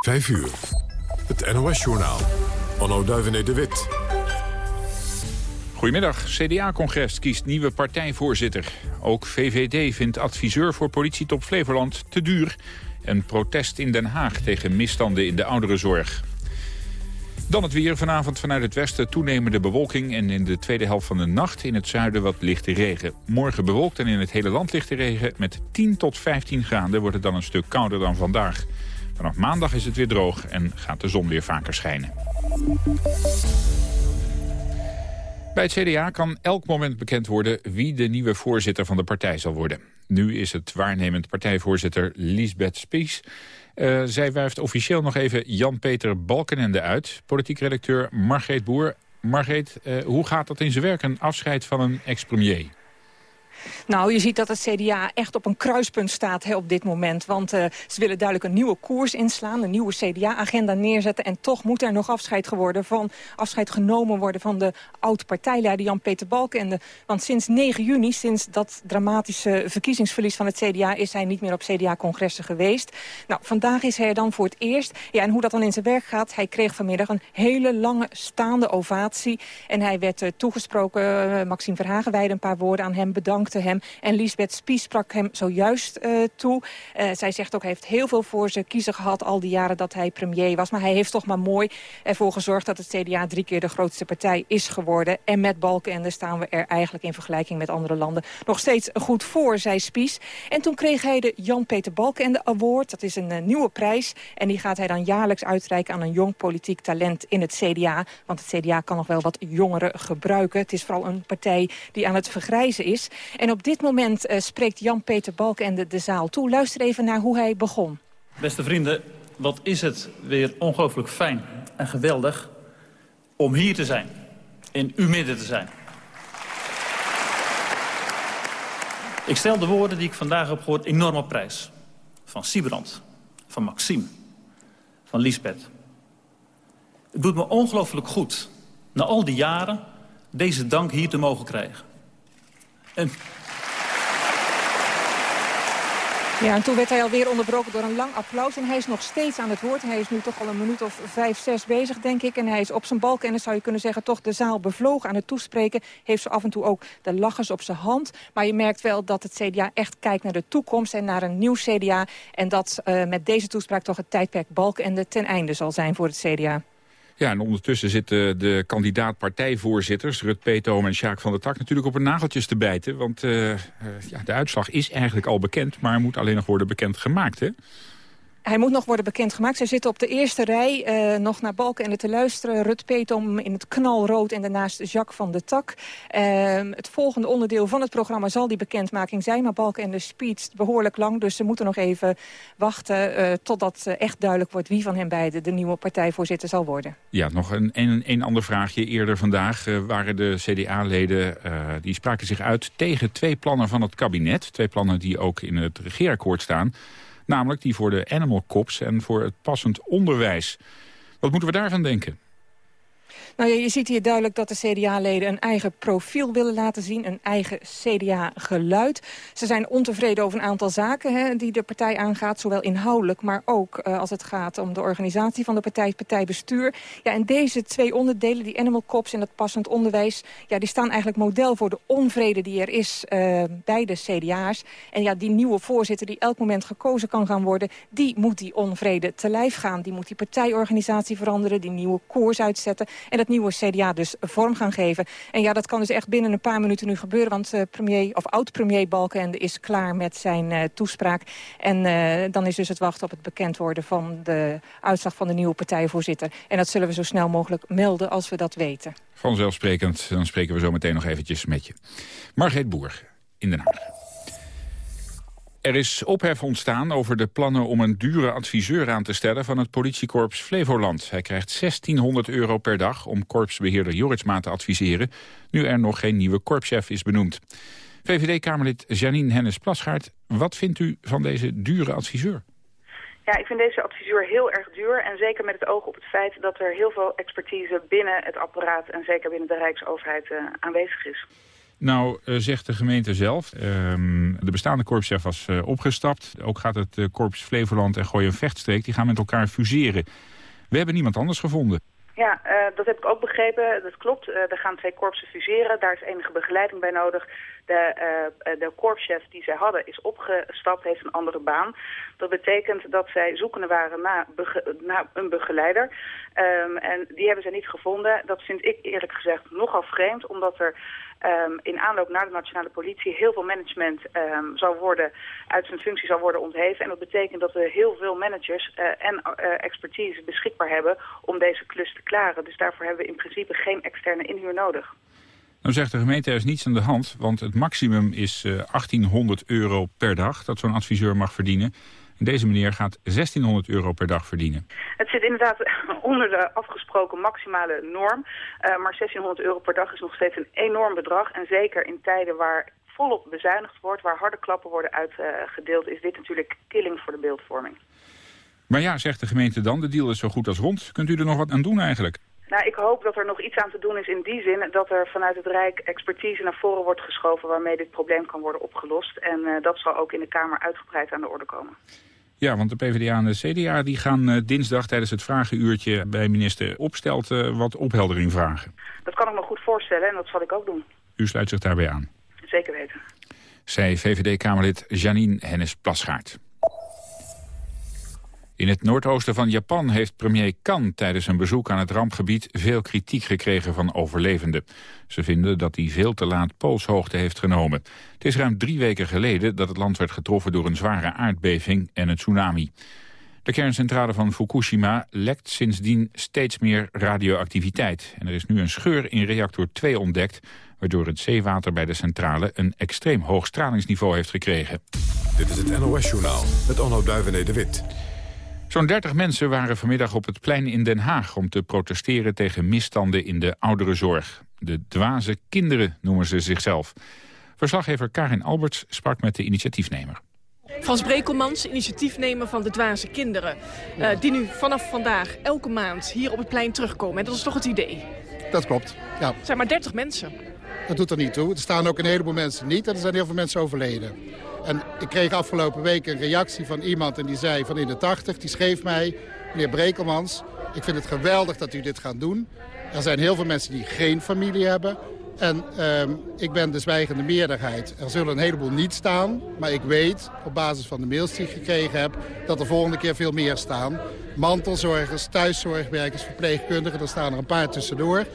5 uur. Het NOS-journaal. Onno Duivenet de Wit. Goedemiddag. CDA-congres kiest nieuwe partijvoorzitter. Ook VVD vindt adviseur voor politietop Flevoland te duur. En protest in Den Haag tegen misstanden in de ouderenzorg. Dan het weer. Vanavond vanuit het westen toenemende bewolking... en in de tweede helft van de nacht in het zuiden wat lichte regen. Morgen bewolkt en in het hele land lichte regen. Met 10 tot 15 graden wordt het dan een stuk kouder dan vandaag. Vanaf maandag is het weer droog en gaat de zon weer vaker schijnen. Bij het CDA kan elk moment bekend worden wie de nieuwe voorzitter van de partij zal worden. Nu is het waarnemend partijvoorzitter Liesbeth Spies. Uh, zij wuift officieel nog even Jan-Peter Balkenende uit. Politiek redacteur Margreet Boer. Margreet, uh, hoe gaat dat in zijn werk, een afscheid van een ex-premier? Nou, je ziet dat het CDA echt op een kruispunt staat op dit moment. Want uh, ze willen duidelijk een nieuwe koers inslaan, een nieuwe CDA-agenda neerzetten. En toch moet er nog afscheid, geworden van, afscheid genomen worden van de oud-partijleider Jan-Peter Balkenende. Want sinds 9 juni, sinds dat dramatische verkiezingsverlies van het CDA... is hij niet meer op CDA-congressen geweest. Nou, vandaag is hij er dan voor het eerst. Ja, en hoe dat dan in zijn werk gaat, hij kreeg vanmiddag een hele lange staande ovatie. En hij werd uh, toegesproken, uh, Maxime Verhagen wijde een paar woorden aan hem, bedankt hem. En Lisbeth Spies sprak hem zojuist uh, toe. Uh, zij zegt ook, hij heeft heel veel voor zijn kiezer gehad... al die jaren dat hij premier was. Maar hij heeft toch maar mooi ervoor gezorgd... dat het CDA drie keer de grootste partij is geworden. En met Balkenende staan we er eigenlijk in vergelijking met andere landen... nog steeds goed voor, zei Spies. En toen kreeg hij de Jan-Peter Balkenende Award. Dat is een uh, nieuwe prijs. En die gaat hij dan jaarlijks uitreiken aan een jong politiek talent in het CDA. Want het CDA kan nog wel wat jongeren gebruiken. Het is vooral een partij die aan het vergrijzen is. En op dit moment uh, spreekt Jan-Peter Balkenende de zaal toe. Luister even naar hoe hij begon. Beste vrienden, wat is het weer ongelooflijk fijn en geweldig om hier te zijn. In uw midden te zijn. Ik stel de woorden die ik vandaag heb gehoord enorm op prijs. Van Siebrand, van Maxime, van Lisbeth. Het doet me ongelooflijk goed, na al die jaren, deze dank hier te mogen krijgen. En ja, en toen werd hij alweer onderbroken door een lang applaus. En hij is nog steeds aan het woord. Hij is nu toch al een minuut of vijf, zes bezig, denk ik. En hij is op zijn balk en dan zou je kunnen zeggen... toch de zaal bevlogen aan het toespreken. Heeft zo af en toe ook de lachers op zijn hand. Maar je merkt wel dat het CDA echt kijkt naar de toekomst... en naar een nieuw CDA. En dat uh, met deze toespraak toch het tijdperk Balkenende ten einde zal zijn voor het CDA. Ja, en ondertussen zitten de kandidaat-partijvoorzitters... Rut Peetoom en Sjaak van der Tak natuurlijk op hun nageltjes te bijten. Want uh, uh, ja, de uitslag is eigenlijk al bekend... maar moet alleen nog worden bekendgemaakt, hè? Hij moet nog worden bekendgemaakt. Zij zitten op de eerste rij uh, nog naar Balken en te luisteren. Rut Petom in het knalrood en daarnaast Jacques van de Tak. Uh, het volgende onderdeel van het programma zal die bekendmaking zijn. Maar Balken en de speech behoorlijk lang. Dus ze moeten nog even wachten uh, totdat echt duidelijk wordt... wie van hen beiden de nieuwe partijvoorzitter zal worden. Ja, nog een, een, een ander vraagje. Eerder vandaag waren de CDA-leden... die spraken zich uit tegen twee plannen van het kabinet. Twee plannen die ook in het regeerakkoord staan... Namelijk die voor de animal cops en voor het passend onderwijs. Wat moeten we daarvan denken? Nou ja, je ziet hier duidelijk dat de CDA-leden een eigen profiel willen laten zien. Een eigen CDA-geluid. Ze zijn ontevreden over een aantal zaken hè, die de partij aangaat. Zowel inhoudelijk, maar ook uh, als het gaat om de organisatie van de partij, partijbestuur. Ja, en deze twee onderdelen, die animal cops en het passend onderwijs... Ja, die staan eigenlijk model voor de onvrede die er is uh, bij de CDA's. En ja, die nieuwe voorzitter die elk moment gekozen kan gaan worden... die moet die onvrede te lijf gaan. Die moet die partijorganisatie veranderen, die nieuwe koers uitzetten... En het nieuwe CDA dus vorm gaan geven. En ja, dat kan dus echt binnen een paar minuten nu gebeuren. Want uh, premier, of oud-premier Balkenende is klaar met zijn uh, toespraak. En uh, dan is dus het wachten op het bekend worden van de uitslag van de nieuwe partijvoorzitter. En dat zullen we zo snel mogelijk melden als we dat weten. Vanzelfsprekend, dan spreken we zo meteen nog eventjes met je. Margreet Boer in Den Haag. Er is ophef ontstaan over de plannen om een dure adviseur aan te stellen van het politiekorps Flevoland. Hij krijgt 1600 euro per dag om korpsbeheerder Joritsma te adviseren, nu er nog geen nieuwe korpschef is benoemd. VVD-Kamerlid Janine Hennis-Plasgaard, wat vindt u van deze dure adviseur? Ja, ik vind deze adviseur heel erg duur. En zeker met het oog op het feit dat er heel veel expertise binnen het apparaat... en zeker binnen de Rijksoverheid uh, aanwezig is. Nou, uh, zegt de gemeente zelf. Ehm, de bestaande korpschef was uh, opgestapt. Ook gaat het uh, korps Flevoland en Gooi en Vechtstreek. Die gaan met elkaar fuseren. We hebben niemand anders gevonden. Ja, dat heb ik ook begrepen. Dat klopt. er gaan twee korpsen fuseren. Daar is enige begeleiding bij nodig. De, de korpschef die zij hadden is opgestapt, heeft een andere baan. Dat betekent dat zij zoekende waren naar, naar een begeleider. Um, en die hebben ze niet gevonden. Dat vind ik eerlijk gezegd nogal vreemd, omdat er um, in aanloop naar de nationale politie heel veel management um, zal worden, uit zijn functie zal worden ontheven. En dat betekent dat we heel veel managers uh, en uh, expertise beschikbaar hebben om deze klus te klaren. Dus daarvoor hebben we in principe geen externe inhuur nodig. Nou zegt de gemeente, er is niets aan de hand, want het maximum is uh, 1800 euro per dag dat zo'n adviseur mag verdienen. Deze meneer gaat 1600 euro per dag verdienen. Het zit inderdaad onder de afgesproken maximale norm. Uh, maar 1600 euro per dag is nog steeds een enorm bedrag. En zeker in tijden waar volop bezuinigd wordt, waar harde klappen worden uitgedeeld... is dit natuurlijk killing voor de beeldvorming. Maar ja, zegt de gemeente dan, de deal is zo goed als rond. Kunt u er nog wat aan doen eigenlijk? Nou, ik hoop dat er nog iets aan te doen is in die zin dat er vanuit het Rijk expertise naar voren wordt geschoven waarmee dit probleem kan worden opgelost. En uh, dat zal ook in de Kamer uitgebreid aan de orde komen. Ja, want de PvdA en de CDA die gaan uh, dinsdag tijdens het vragenuurtje bij minister Opstelt uh, wat opheldering vragen. Dat kan ik me goed voorstellen en dat zal ik ook doen. U sluit zich daarbij aan? Zeker weten. Zij VVD-Kamerlid Janine Hennis-Plasgaard. In het noordoosten van Japan heeft premier Kan tijdens een bezoek aan het rampgebied veel kritiek gekregen van overlevenden. Ze vinden dat hij veel te laat poolshoogte heeft genomen. Het is ruim drie weken geleden dat het land werd getroffen door een zware aardbeving en een tsunami. De kerncentrale van Fukushima lekt sindsdien steeds meer radioactiviteit. En er is nu een scheur in reactor 2 ontdekt... waardoor het zeewater bij de centrale een extreem hoog stralingsniveau heeft gekregen. Dit is het NOS-journaal met Onno Duivené de Wit. Zo'n 30 mensen waren vanmiddag op het plein in Den Haag... om te protesteren tegen misstanden in de ouderenzorg. De dwaze kinderen noemen ze zichzelf. Verslaggever Karin Alberts sprak met de initiatiefnemer. Frans Brekelmans, initiatiefnemer van de Dwaze Kinderen... Uh, die nu vanaf vandaag elke maand hier op het plein terugkomen. En dat is toch het idee? Dat klopt, ja. Het zijn maar 30 mensen. Dat doet er niet toe. Er staan ook een heleboel mensen niet en er zijn heel veel mensen overleden. En ik kreeg afgelopen week een reactie van iemand en die zei van in de 80. Die schreef mij, meneer Brekelmans, ik vind het geweldig dat u dit gaat doen. Er zijn heel veel mensen die geen familie hebben. En um, ik ben de zwijgende meerderheid. Er zullen een heleboel niet staan. Maar ik weet, op basis van de mails die ik gekregen heb... dat er volgende keer veel meer staan. Mantelzorgers, thuiszorgwerkers, verpleegkundigen. Er staan er een paar tussendoor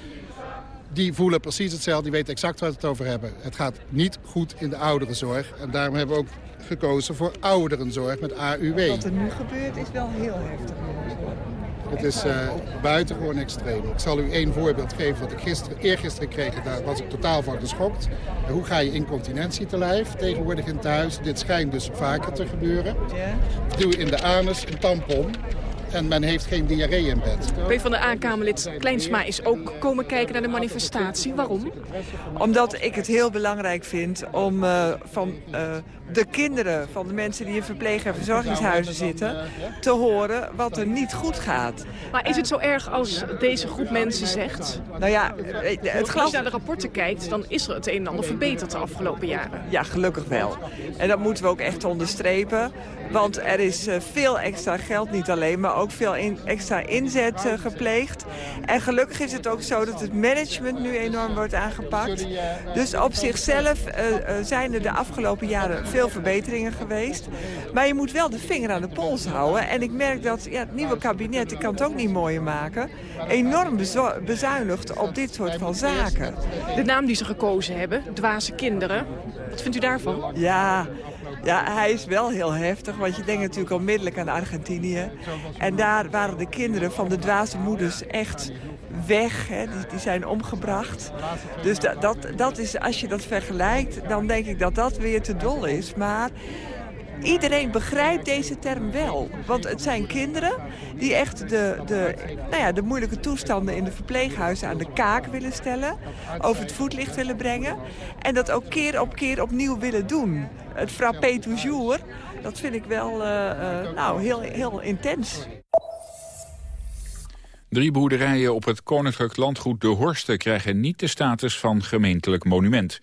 die voelen precies hetzelfde, die weten exact waar we het over hebben. Het gaat niet goed in de ouderenzorg. En daarom hebben we ook gekozen voor ouderenzorg met AUW. Wat er nu gebeurt is wel heel heftig. Het is uh, buitengewoon extreem. Ik zal u één voorbeeld geven wat ik gisteren, eergisteren kreeg. Daar was ik totaal van geschokt. Hoe ga je incontinentie te lijf tegenwoordig in het huis? Dit schijnt dus vaker te gebeuren. Ja. Doe in de anus een tampon en men heeft geen diarree in bed. P van de A-Kamerlid Kleinsma is ook komen kijken naar de manifestatie. Waarom? Omdat ik het heel belangrijk vind om uh, van uh, de kinderen van de mensen die in verpleeg- en verzorgingshuizen zitten... te horen wat er niet goed gaat. Maar is het zo erg als deze groep mensen zegt? Nou ja, het glas... Als je naar de rapporten kijkt, dan is er het een en ander verbeterd de afgelopen jaren. Ja, gelukkig wel. En dat moeten we ook echt onderstrepen. Want er is veel extra geld, niet alleen, maar ook veel in, extra inzet uh, gepleegd. En gelukkig is het ook zo dat het management nu enorm wordt aangepakt. Dus op zichzelf uh, zijn er de afgelopen jaren veel verbeteringen geweest. Maar je moet wel de vinger aan de pols houden. En ik merk dat ja, het nieuwe kabinet, ik kan het ook niet mooier maken... enorm bezuinigt op dit soort van zaken. De naam die ze gekozen hebben, Dwaze Kinderen, wat vindt u daarvan? Ja, ja, hij is wel heel heftig, want je denkt natuurlijk onmiddellijk aan Argentinië. En daar waren de kinderen van de dwaze moeders echt weg. Hè. Die, zijn omgebracht. Dus dat, dat, dat is, als je dat vergelijkt, dan denk ik dat dat weer te dol is. Maar iedereen begrijpt deze term wel. Want het zijn kinderen die echt de, de, nou ja, de moeilijke toestanden in de verpleeghuizen aan de kaak willen stellen. Over het voetlicht willen brengen. En dat ook keer op keer opnieuw willen doen. Het frappé toujours, dat vind ik wel uh, uh, nou, heel, heel intens. Drie boerderijen op het koninklijk landgoed De Horsten krijgen niet de status van gemeentelijk monument.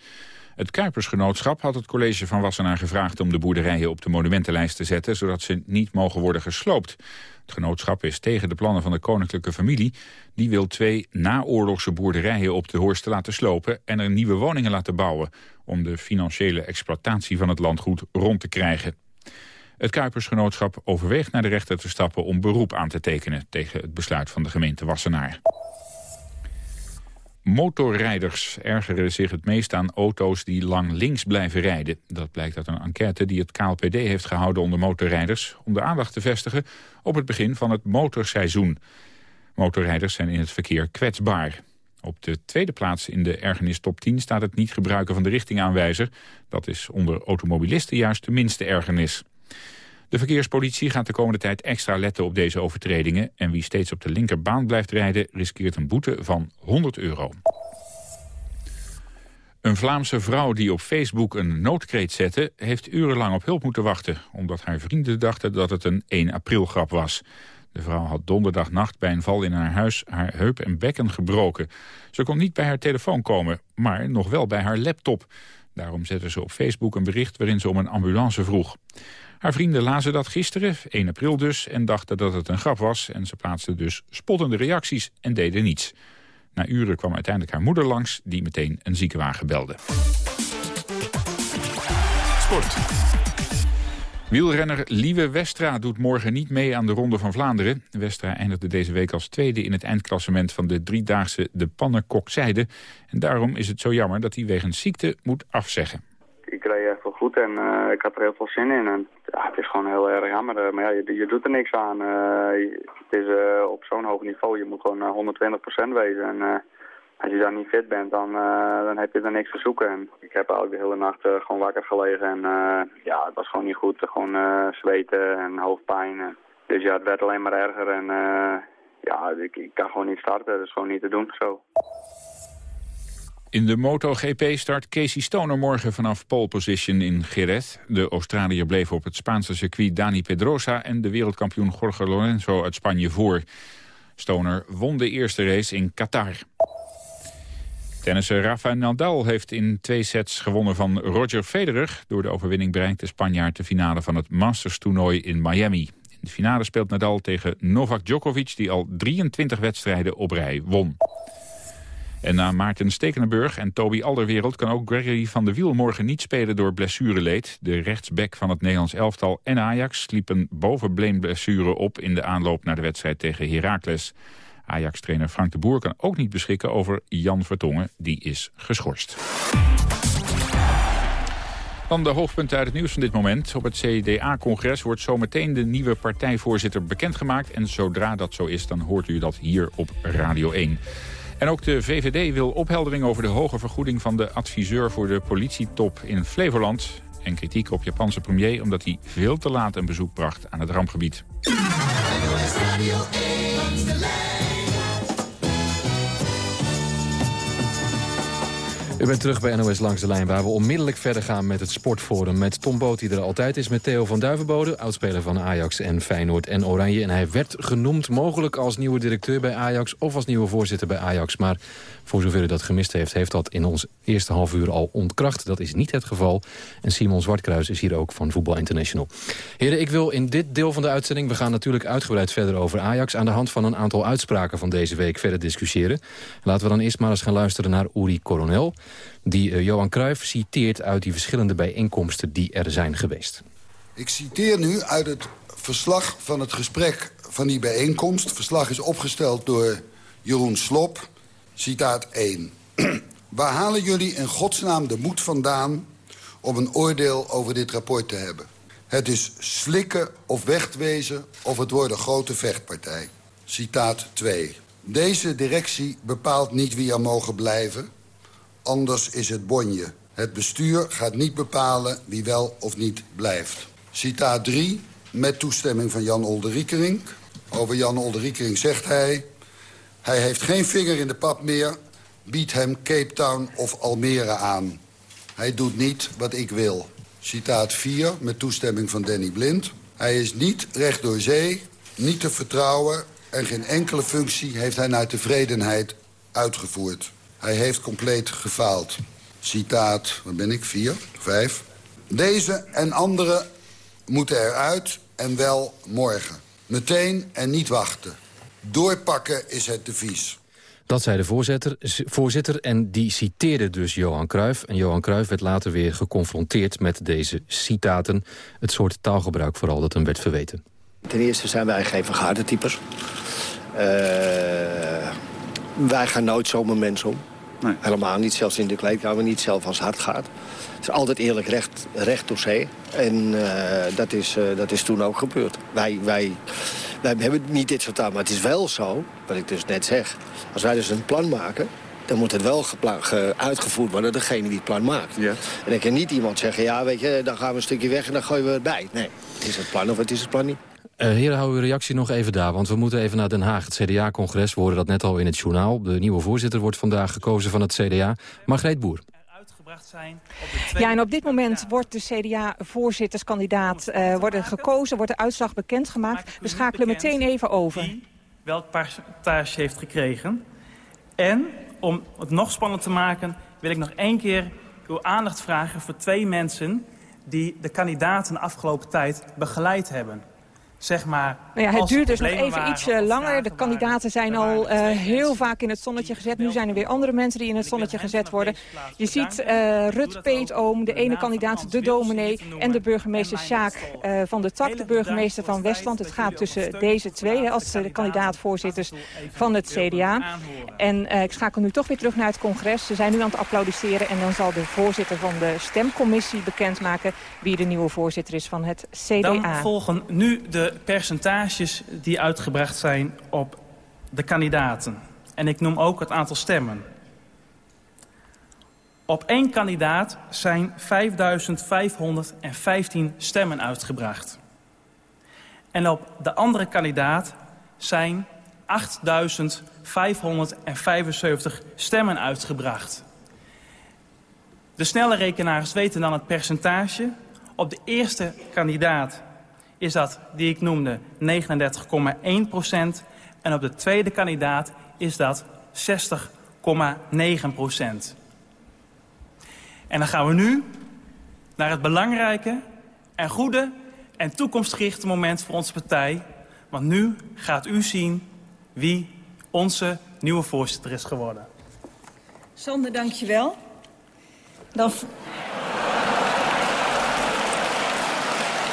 Het Kuipersgenootschap had het college van Wassenaar gevraagd om de boerderijen op de monumentenlijst te zetten, zodat ze niet mogen worden gesloopt. Het genootschap is tegen de plannen van de koninklijke familie. Die wil twee naoorlogse boerderijen op de Horst laten slopen en er nieuwe woningen laten bouwen om de financiële exploitatie van het landgoed rond te krijgen. Het Kuipersgenootschap overweegt naar de rechter te stappen om beroep aan te tekenen tegen het besluit van de gemeente Wassenaar. Motorrijders ergeren zich het meest aan auto's die lang links blijven rijden. Dat blijkt uit een enquête die het KLPD heeft gehouden onder motorrijders... om de aandacht te vestigen op het begin van het motorseizoen. Motorrijders zijn in het verkeer kwetsbaar. Op de tweede plaats in de ergernis top 10 staat het niet gebruiken van de richtingaanwijzer. Dat is onder automobilisten juist de minste ergernis. De verkeerspolitie gaat de komende tijd extra letten op deze overtredingen... en wie steeds op de linkerbaan blijft rijden... riskeert een boete van 100 euro. Een Vlaamse vrouw die op Facebook een noodkreet zette... heeft urenlang op hulp moeten wachten... omdat haar vrienden dachten dat het een 1 april grap was. De vrouw had donderdagnacht bij een val in haar huis haar heup en bekken gebroken. Ze kon niet bij haar telefoon komen, maar nog wel bij haar laptop. Daarom zette ze op Facebook een bericht waarin ze om een ambulance vroeg. Haar vrienden lazen dat gisteren, 1 april dus, en dachten dat het een grap was. En ze plaatsten dus spottende reacties en deden niets. Na uren kwam uiteindelijk haar moeder langs, die meteen een ziekenwagen belde. Sport. Wielrenner Lieve Westra doet morgen niet mee aan de Ronde van Vlaanderen. Westra eindigde deze week als tweede in het eindklassement van de driedaagse De Pannenkokszijde. En daarom is het zo jammer dat hij wegens ziekte moet afzeggen ik reed echt wel goed en uh, ik had er heel veel zin in. En ja, het is gewoon heel erg jammer. Uh, maar ja, je, je, doet er niks aan. Uh, het is op zo'n hoog niveau. Je moet gewoon 120% wezen. En als je dan niet fit bent, dan, dan heb je er niks te zoeken. En ik heb eigenlijk de hele nacht gewoon wakker gelegen. En ja, het was gewoon niet goed. Gewoon zweten en hoofdpijn. dus ja, het werd alleen maar erger. En ja, ik, ik kan gewoon niet starten. Dat is gewoon niet te doen zo. In de MotoGP start Casey Stoner morgen vanaf pole position in Jerez. De Australiër bleef op het Spaanse circuit Dani Pedrosa... en de wereldkampioen Jorge Lorenzo uit Spanje voor. Stoner won de eerste race in Qatar. Tennisser Rafael Nadal heeft in twee sets gewonnen van Roger Federer. Door de overwinning bereikt de Spanjaard de finale van het Masters-toernooi in Miami. In de finale speelt Nadal tegen Novak Djokovic... die al 23 wedstrijden op rij won. En na Maarten Stekenenburg en Toby Alderwereld kan ook Gregory van der Wiel morgen niet spelen door blessureleed. De rechtsback van het Nederlands elftal en Ajax sliepen bovenblessure op in de aanloop naar de wedstrijd tegen Heracles. Ajax-trainer Frank de Boer kan ook niet beschikken over Jan Vertongen, die is geschorst. Dan de hoofdpunten uit het nieuws van dit moment. Op het CDA-congres wordt zometeen de nieuwe partijvoorzitter bekendgemaakt. En zodra dat zo is, dan hoort u dat hier op Radio 1. En ook de VVD wil opheldering over de hoge vergoeding van de adviseur voor de politietop in Flevoland. En kritiek op Japanse premier omdat hij veel te laat een bezoek bracht aan het rampgebied. U bent terug bij NOS Langs de Lijn, waar we onmiddellijk verder gaan met het Sportforum. Met Tom Boot, die er altijd is, met Theo van Duivenbode, oudspeler van Ajax en Feyenoord en Oranje. En hij werd genoemd mogelijk als nieuwe directeur bij Ajax of als nieuwe voorzitter bij Ajax. Maar voor zover u dat gemist heeft, heeft dat in ons eerste half uur al ontkracht. Dat is niet het geval. En Simon Zwartkruis is hier ook van Voetbal International. Heren, ik wil in dit deel van de uitzending... we gaan natuurlijk uitgebreid verder over Ajax... aan de hand van een aantal uitspraken van deze week verder discussiëren. Laten we dan eerst maar eens gaan luisteren naar Uri Coronel... die uh, Johan Cruijff citeert uit die verschillende bijeenkomsten die er zijn geweest. Ik citeer nu uit het verslag van het gesprek van die bijeenkomst. Het verslag is opgesteld door Jeroen Slop Citaat 1. Waar halen jullie in godsnaam de moed vandaan... om een oordeel over dit rapport te hebben? Het is slikken of wegwezen of het wordt een grote vechtpartij. Citaat 2. Deze directie bepaalt niet wie er mogen blijven. Anders is het bonje. Het bestuur gaat niet bepalen wie wel of niet blijft. Citaat 3. Met toestemming van Jan Olderikering. Over Jan Olderikering zegt hij... Hij heeft geen vinger in de pap meer. Bied hem Cape Town of Almere aan. Hij doet niet wat ik wil. Citaat 4, met toestemming van Danny Blind. Hij is niet recht door zee, niet te vertrouwen... en geen enkele functie heeft hij naar tevredenheid uitgevoerd. Hij heeft compleet gefaald. citaat, waar ben ik, vier, vijf... Deze en andere moeten eruit en wel morgen. Meteen en niet wachten. Doorpakken is het devies. Dat zei de voorzitter, voorzitter en die citeerde dus Johan Cruijff. En Johan Cruijff werd later weer geconfronteerd met deze citaten. Het soort taalgebruik vooral dat hem werd verweten. Ten eerste zijn wij geen vergadertypers. Uh, wij gaan nooit zomaar mensen om. Nee. Helemaal niet, zelfs in de kleedkamer niet, zelf als het hard gaat. Het is altijd eerlijk recht, recht door zee. En uh, dat, is, uh, dat is toen ook gebeurd. Wij, wij, wij hebben niet dit soort taal, maar het is wel zo, wat ik dus net zeg. Als wij dus een plan maken, dan moet het wel uitgevoerd worden door degene die het plan maakt. Ja. En dan kan niet iemand zeggen, ja, weet je, dan gaan we een stukje weg en dan gooien we het bij. Nee, het is het plan of het is het plan niet. Uh, heren, hou uw reactie nog even daar, want we moeten even naar Den Haag. Het CDA-congres, we hoorden dat net al in het journaal. De nieuwe voorzitter wordt vandaag gekozen van het CDA. Margreet Boer. Ja, en op dit moment wordt de CDA-voorzitterskandidaat uh, worden gekozen, wordt de uitslag bekendgemaakt. We schakelen meteen even over. welk percentage heeft gekregen. En om het nog spannender te maken, wil ik nog één keer uw aandacht vragen voor twee mensen die de kandidaten de afgelopen tijd begeleid hebben zeg maar... Nou ja, het duurt dus nog even iets langer. De kandidaten zijn al uh, heel vaak in het zonnetje gezet. Nu zijn er weer andere mensen die in het zonnetje gezet worden. Je ziet uh, Rut Peetoom, de ene kandidaat, de dominee... en de burgemeester Sjaak uh, van de Tak, de burgemeester van Westland. Het gaat tussen deze twee als de kandidaat-voorzitters van het CDA. En ik schakel nu toch weer terug naar het congres. Ze zijn nu aan het applaudisseren en dan zal de voorzitter van de stemcommissie bekendmaken... wie de nieuwe voorzitter is van het CDA. Dan volgen nu de percentages die uitgebracht zijn op de kandidaten. En ik noem ook het aantal stemmen. Op één kandidaat zijn 5.515 stemmen uitgebracht. En op de andere kandidaat zijn 8.575 stemmen uitgebracht. De snelle rekenaars weten dan het percentage. Op de eerste kandidaat is dat, die ik noemde, 39,1 procent. En op de tweede kandidaat is dat 60,9 procent. En dan gaan we nu naar het belangrijke en goede en toekomstgerichte moment voor onze partij. Want nu gaat u zien wie onze nieuwe voorzitter is geworden. Sander, dank je wel. Dan...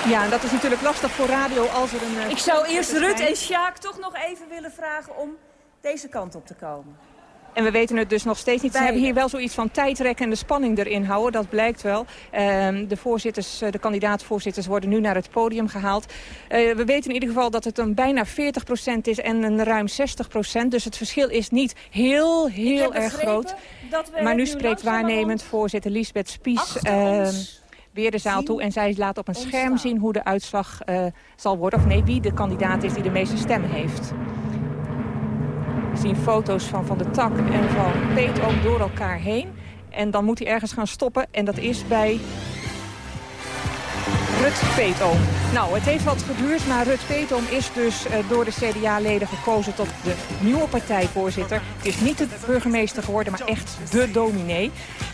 Ja, en dat is natuurlijk lastig voor radio als er een... Uh, ik zou eerst Rut en Sjaak toch nog even willen vragen om deze kant op te komen. En we weten het dus nog steeds niet. Ze hebben hier wel zoiets van tijdrekken en de spanning erin houden. Dat blijkt wel. Uh, de voorzitters, eh, de kandidaatvoorzitters worden nu naar het podium gehaald. Uh, we weten in ieder geval dat het een bijna 40% is en een ruim 60%. Dus het verschil is niet heel, heel erg groot. Maar nu spreekt waarnemend voorzitter Lisbeth Spies weer de zaal toe. En zij laat op een scherm zien hoe de uitslag uh, zal worden. Of nee, wie de kandidaat is die de meeste stemmen heeft. We zien foto's van Van de Tak en van Peet ook door elkaar heen. En dan moet hij ergens gaan stoppen. En dat is bij Rut Peetoom. Nou, het heeft wat geduurd, maar Rut Peetoom is dus uh, door de CDA-leden gekozen tot de nieuwe partijvoorzitter. Het is niet de burgemeester geworden, maar echt de dominee.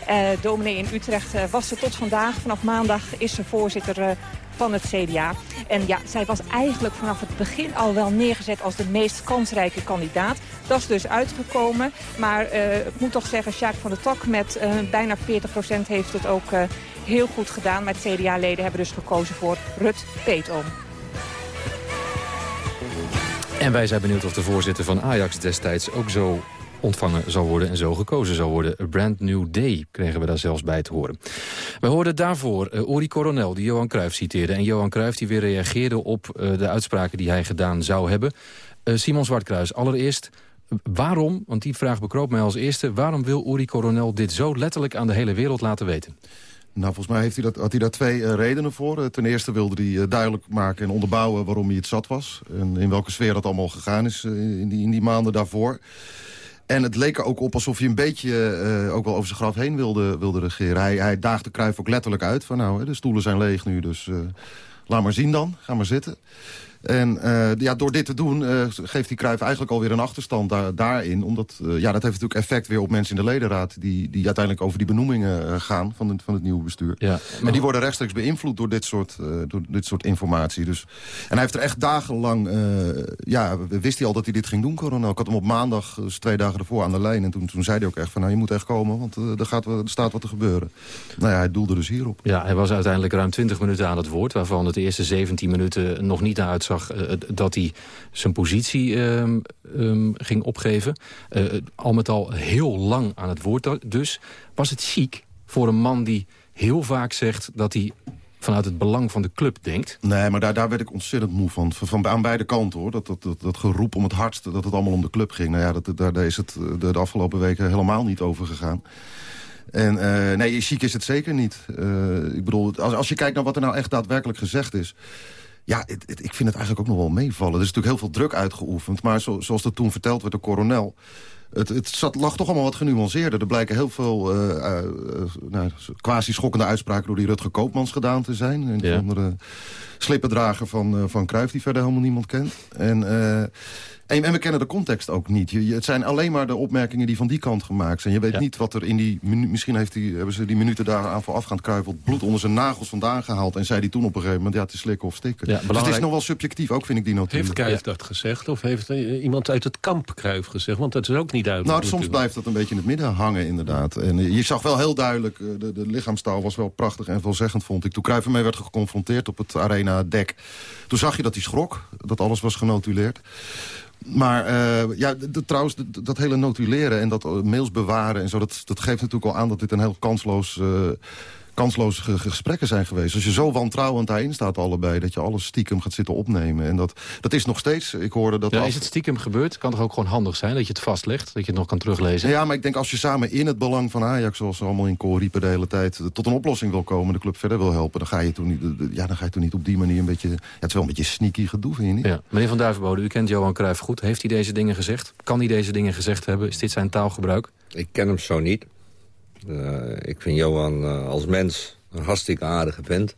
Uh, dominee in Utrecht uh, was ze tot vandaag. Vanaf maandag is ze voorzitter van het CDA. En ja, zij was eigenlijk vanaf het begin al wel neergezet als de meest kansrijke kandidaat. Dat is dus uitgekomen. Maar ik moet toch zeggen, Sjaak van der Tak met bijna 40% heeft het ook uh, heel goed gedaan. Maar CDA-leden hebben dus gekozen voor Rut Peetoom. En wij zijn benieuwd of de voorzitter van Ajax destijds ook zo ontvangen zal worden en zo gekozen zal worden. A Brand New Day kregen we daar zelfs bij te horen. We hoorden daarvoor uh, Uri Coronel, die Johan Cruijff citeerde. En Johan Cruijff die weer reageerde op uh, de uitspraken die hij gedaan zou hebben. Uh, Simon Zwartkruis, allereerst... Waarom, want die vraag bekroop mij als eerste... waarom wil Uri Coronel dit zo letterlijk aan de hele wereld laten weten? Nou, volgens mij heeft hij dat, had hij daar twee uh, redenen voor. Uh, ten eerste wilde hij uh, duidelijk maken en onderbouwen waarom hij het zat was. En in welke sfeer dat allemaal gegaan is in, die, in die maanden daarvoor. En het leek er ook op alsof hij een beetje ook wel over zijn graf heen wilde, wilde regeren. Hij, hij daagde Cruijff ook letterlijk uit van nou, de stoelen zijn leeg nu, dus laat maar zien dan. Ga maar zitten. En uh, ja, door dit te doen uh, geeft die Cruijff eigenlijk alweer een achterstand daar, daarin. Omdat uh, ja, dat heeft natuurlijk effect weer op mensen in de ledenraad... die, die uiteindelijk over die benoemingen gaan van, het van het nieuwe bestuur. Ja, En die worden rechtstreeks beïnvloed door dit soort, door dit soort informatie. Dus, en hij heeft er echt dagenlang... ja, wist hij al dat hij dit ging doen, coronel. Ik had hem op maandag, dus twee dagen ervoor, aan de lijn. En toen, toen zei hij ook echt van, nou, je moet echt komen... want er, gaat, er staat wat te gebeuren. Nou ja, hij doelde dus hierop. Ja, hij was uiteindelijk ruim 20 minuten aan het woord... waarvan het de eerste 17 minuten nog niet naar uitzag uh, dat hij zijn positie um, um, ging opgeven. Uh, al met al heel lang aan het woord dus. Was het chic voor een man die heel vaak zegt dat hij vanuit het belang van de club denkt. Nee, maar daar, daar werd ik ontzettend moe van. van. aan beide kanten, hoor. Dat, dat, dat, dat, geroep om het hardst, dat het allemaal om de club ging. Nou ja, dat, daar, daar is het de, de, afgelopen weken helemaal niet over gegaan. En nee, chic is het zeker niet. Ik bedoel, als, als je kijkt naar wat er nou echt daadwerkelijk gezegd is... Ja, het, het, ik vind het eigenlijk ook nog wel meevallen. Er is natuurlijk heel veel druk uitgeoefend. Maar zo, zoals dat toen verteld werd door coronel... Het, het zat, lag toch allemaal wat genuanceerder. Er blijken heel veel uh, uh, nou, quasi-schokkende uitspraken... door die Rutger Koopmans gedaan te zijn. Een ja. andere slippendrager van, uh, van Cruijff... die verder helemaal niemand kent. En... En, en, we kennen de context ook niet. Je, het zijn alleen maar de opmerkingen die van die kant gemaakt zijn. Je weet ja. niet wat er in die... Misschien heeft die, hebben ze die minuten daar aan voorafgaand kruiveld... bloed onder zijn nagels vandaan gehaald. En zei die toen op een gegeven moment... ja, het is slikken of stikken. Ja, dus het is nog wel subjectief, ook vind ik die notulen. Heeft Cruijff dat gezegd? Of heeft iemand uit het kamp Cruijff gezegd? Want dat is ook niet duidelijk. Nou, soms blijft dat een beetje in het midden hangen, inderdaad. En je zag wel heel duidelijk... De, de lichaamstaal was wel prachtig en veelzeggend, vond ik. Toen Cruijff ermee werd geconfronteerd op het arena-dek... toen zag je dat hij schrok. Dat alles was genotuleerd. Maar uh, ja, trouwens, dat hele notuleren en dat eh, mails bewaren en zo... Dat, dat geeft natuurlijk al aan dat dit een heel kansloos... Uh, kansloze gesprekken zijn geweest. Als je zo wantrouwend daarin staat allebei... dat je alles stiekem gaat zitten opnemen. En dat, dat is nog steeds... Ik hoorde dat ja, Is het stiekem gebeurd? Kan toch ook gewoon handig zijn dat je het vastlegt? Dat je het nog kan teruglezen? Ja, maar ik denk als je samen in het belang van Ajax... zoals ze allemaal in koor riepen de hele tijd... tot een oplossing wil komen, de club verder wil helpen... dan ga je toen niet, ja, dan ga je toen niet op die manier een beetje... Ja, het is wel een beetje sneaky gedoe, vind je niet? Ja. Meneer Van Duivenbode, u kent Johan Cruijff goed. Heeft hij deze dingen gezegd? Kan hij deze dingen gezegd hebben? Is dit zijn taalgebruik? Ik ken hem zo niet. Uh, ik vind Johan uh, als mens een hartstikke aardige vent.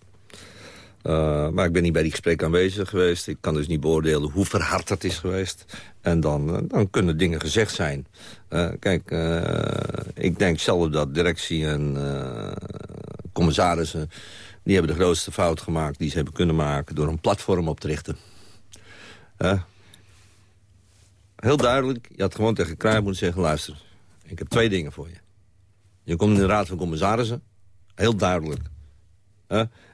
Uh, maar ik ben niet bij die gesprekken aanwezig geweest. Ik kan dus niet beoordelen hoe verhard dat is geweest. En dan, dan kunnen dingen gezegd zijn. Kijk, ik denk zelf dat directie en commissarissen... die hebben de grootste fout gemaakt die ze hebben kunnen maken... door een platform op te richten. heel duidelijk, je had gewoon tegen Kruijf moeten zeggen... luister, ik heb twee dingen voor je. Je komt in de raad van commissarissen... Heel duidelijk.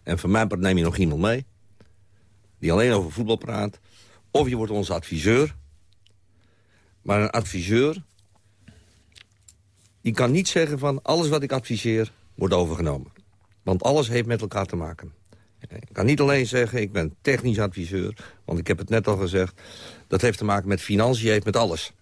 En van mijn part neem je nog iemand mee. Die alleen over voetbal praat. Of je wordt onze adviseur. Maar een adviseur... die kan niet zeggen van alles wat ik adviseer wordt overgenomen. Want alles heeft met elkaar te maken. Ik kan niet alleen zeggen, ik ben technisch adviseur. Want ik heb het net al gezegd. Dat heeft te maken met financiën, heeft met alles.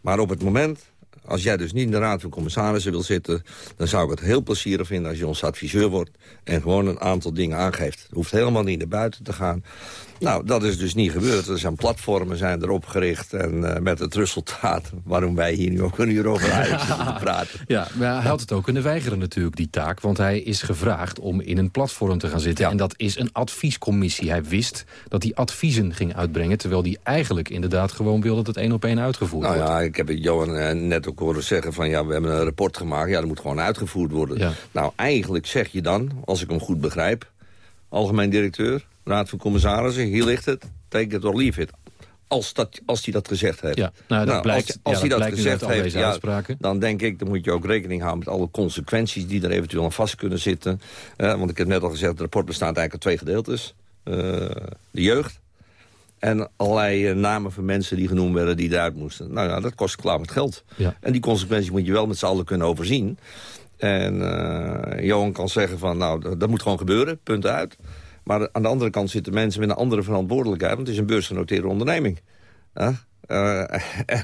Maar op het moment als jij dus niet in de Raad van Commissarissen wil zitten... dan zou ik het heel plezierig vinden als je ons adviseur wordt... en gewoon een aantal dingen aangeeft. Het hoeft helemaal niet naar buiten te gaan. Nou, dat is dus niet gebeurd. Er zijn platformen zijn erop gericht. En uh, met het resultaat waarom wij hier nu ook een uur over praten. Ja, maar hij had het ook kunnen weigeren natuurlijk, die taak. Want hij is gevraagd om in een platform te gaan zitten. Ja. En dat is een adviescommissie. Hij wist dat hij adviezen ging uitbrengen... terwijl hij eigenlijk inderdaad gewoon wilde dat het één op één uitgevoerd nou, wordt. ja, ik heb Johan uh, net ook horen zeggen van... ja, we hebben een rapport gemaakt, ja, dat moet gewoon uitgevoerd worden. Ja. Nou, eigenlijk zeg je dan, als ik hem goed begrijp... algemeen directeur Raad van Commissarissen, hier ligt het, take it or leave it. Als, dat, als hij dat gezegd heeft. Ja, nou, dat nou, blijkt, als, als ja, hij dat, dat gezegd heeft, ja, dan denk ik, dan moet je ook rekening houden met alle consequenties die er eventueel aan vast kunnen zitten. Uh, want ik heb net al gezegd, het rapport bestaat eigenlijk uit twee gedeeltes. Uh, de jeugd en allerlei uh, namen van mensen die genoemd werden die eruit moesten. Nou ja, dat kost klaar met geld. Ja. En die consequenties moet je wel met z'n allen kunnen overzien. En Johan kan zeggen van, nou, dat moet gewoon gebeuren, punt uit. Maar aan de andere kant zitten mensen met een andere verantwoordelijkheid. Want het is een beursgenoteerde onderneming. Uh,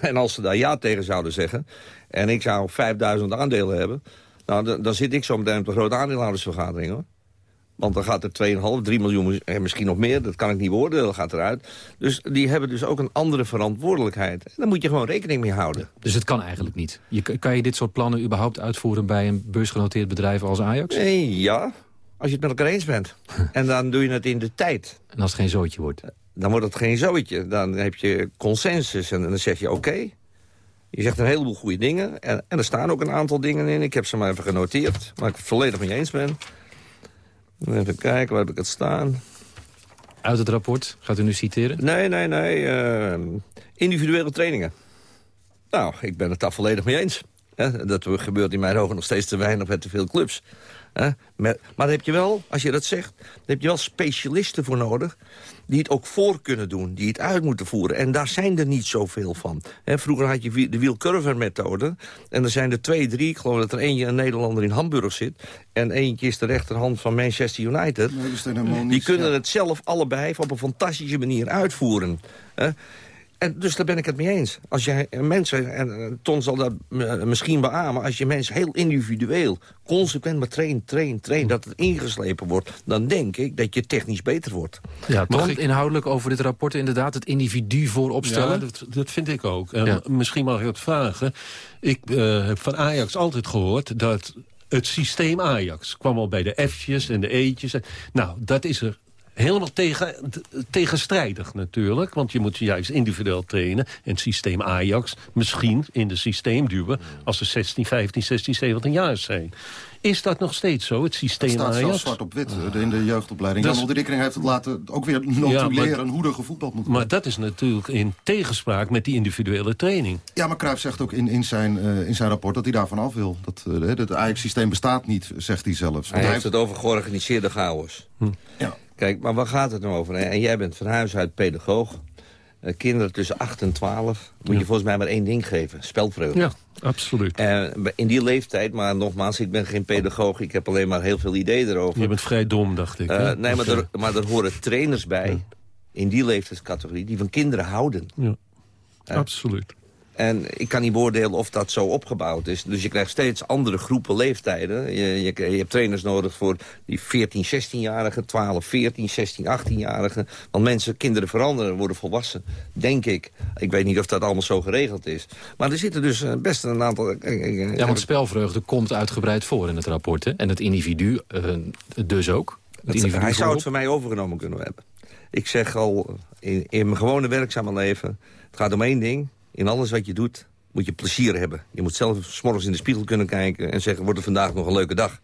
en als ze daar ja tegen zouden zeggen... en ik zou 5000 aandelen hebben... nou, dan zit ik zo meteen op de grote aandeelhoudersvergadering, hoor. Want dan gaat er 2,5, 3 miljoen, misschien nog meer. Dat kan ik niet beoordelen, gaat eruit. Dus die hebben dus ook een andere verantwoordelijkheid. En daar moet je gewoon rekening mee houden. Dus het kan eigenlijk niet? Je, kan je dit soort plannen überhaupt uitvoeren... bij een beursgenoteerd bedrijf als Ajax? Nee, ja. Als je het met elkaar eens bent. en dan doe je het in de tijd. En als het geen zootje wordt? dan wordt het geen zootje. Dan heb je consensus en dan zeg je oké. Je zegt een heleboel goede dingen. En, en er staan ook een aantal dingen in. Ik heb ze maar even genoteerd. Waar ik het volledig mee eens ben. Even kijken, waar heb ik het staan? Uit het rapport? Gaat u nu citeren? Nee, nee, nee. eh, individuele trainingen. Nou, ik ben het daar volledig mee eens. Dat gebeurt in mijn ogen nog steeds te weinig met te veel clubs. Hè, met- maar dan heb je wel, als je dat zegt... dan heb je wel specialisten voor nodig... die het ook voor kunnen doen, die het uit moeten voeren. En daar zijn er niet zoveel van. Hè, vroeger had je de wielcurver-methode. En er zijn er twee, drie. Ik geloof dat er eentje een Nederlander in Hamburg zit. En eentje is de rechterhand van Manchester United. Nee, die kunnen ja. het zelf allebei op een fantastische manier uitvoeren. hè. En dus daar ben ik het mee eens. Als je mensen, en eh, Ton zal dat eh, misschien beamen... als je mensen heel individueel, consequent maar train, train, train... dat het ingeslepen wordt, dan denk ik dat je technisch beter wordt. Ja, Mag Tom, ik- inhoudelijk over dit rapport inderdaad het individu voorop stellen. Ja, dat, dat vind ik ook. En Ja. Misschien mag ik het vragen. Ik eh, heb van Ajax altijd gehoord dat het systeem Ajax... kwam al bij de F'tjes en de E'tjes. en- Nou, dat is er helemaal tegen, tegenstrijdig natuurlijk. Want je moet juist individueel trainen. En het systeem Ajax misschien in de systeem duwen... als ze 16, 15, 16, 17 jaar zijn. Is dat nog steeds zo, het Het systeem staat zelfs Ajax? zwart op wit eh, in de jeugdopleiding. Is- Jan Olderikering heeft het laten ook weer notuleren hoe er gevoetbald moet worden. Maar dat is natuurlijk in tegenspraak met die individuele training. Ja, maar Cruijff zegt ook in, in, zijn, eh, in zijn rapport dat hij daarvan af wil. Dat eh, het Ajax-systeem bestaat niet, zegt hij zelfs. Hij heeft het over georganiseerde chaos. Ja. Kijk, maar waar gaat het nou over? En jij bent van huis uit pedagoog. Eh, kinderen tussen 8 en 12 moet je volgens mij maar één ding geven. Spelvreugde. Ja, absoluut. En in die leeftijd, maar nogmaals, ik ben geen pedagoog. Ik heb alleen maar heel veel ideeën erover. Je bent vrij dom, dacht ik. Eh, nee, maar er, maar er horen trainers bij, in die leeftijdscategorie, die van kinderen houden. Ja, Eh, absoluut. En ik kan niet beoordelen of dat zo opgebouwd is. Dus je krijgt steeds andere groepen leeftijden. Je, je, je hebt trainers nodig voor die 14, 16-jarigen, 12, 14, 16, 18-jarigen. Want mensen, kinderen veranderen, worden volwassen. Denk ik. Ik weet niet of dat allemaal zo geregeld is. Maar er zitten dus eh, best een aantal... eh, eh, Ja, want spelvreugde komt uitgebreid voor in het rapport. Hè? En het individu dus ook. Het Dat- individu hij zou het van mij overgenomen kunnen hebben. Ik zeg al in, in mijn gewone werkzame leven... het gaat om één ding. In alles wat je doet moet je plezier hebben. Je moet zelf morgens in de spiegel kunnen kijken... en zeggen, wordt het vandaag nog een leuke dag?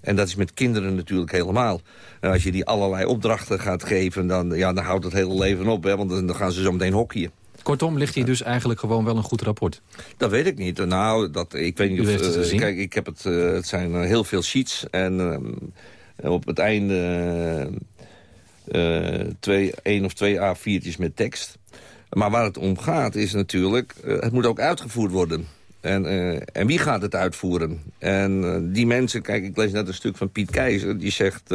En dat is met kinderen natuurlijk helemaal. En als je die allerlei opdrachten gaat geven... dan, ja, dan houdt het hele leven op, hè, want dan gaan ze zo meteen hockeyen. Kortom, ligt hier dus eigenlijk gewoon wel een goed rapport. Dat weet ik niet. Nou, dat, ik weet niet U of... heeft het eh, gezien? Kijk, ik heb het, eh, het zijn eh, heel veel sheets. En op het einde eh, eh, twee, één of twee A4'tjes met tekst. Maar waar het om gaat is natuurlijk... eh, het moet ook uitgevoerd worden. En, eh, en wie gaat het uitvoeren? En eh, die mensen, kijk, ik lees net een stuk van Piet Keizer... die zegt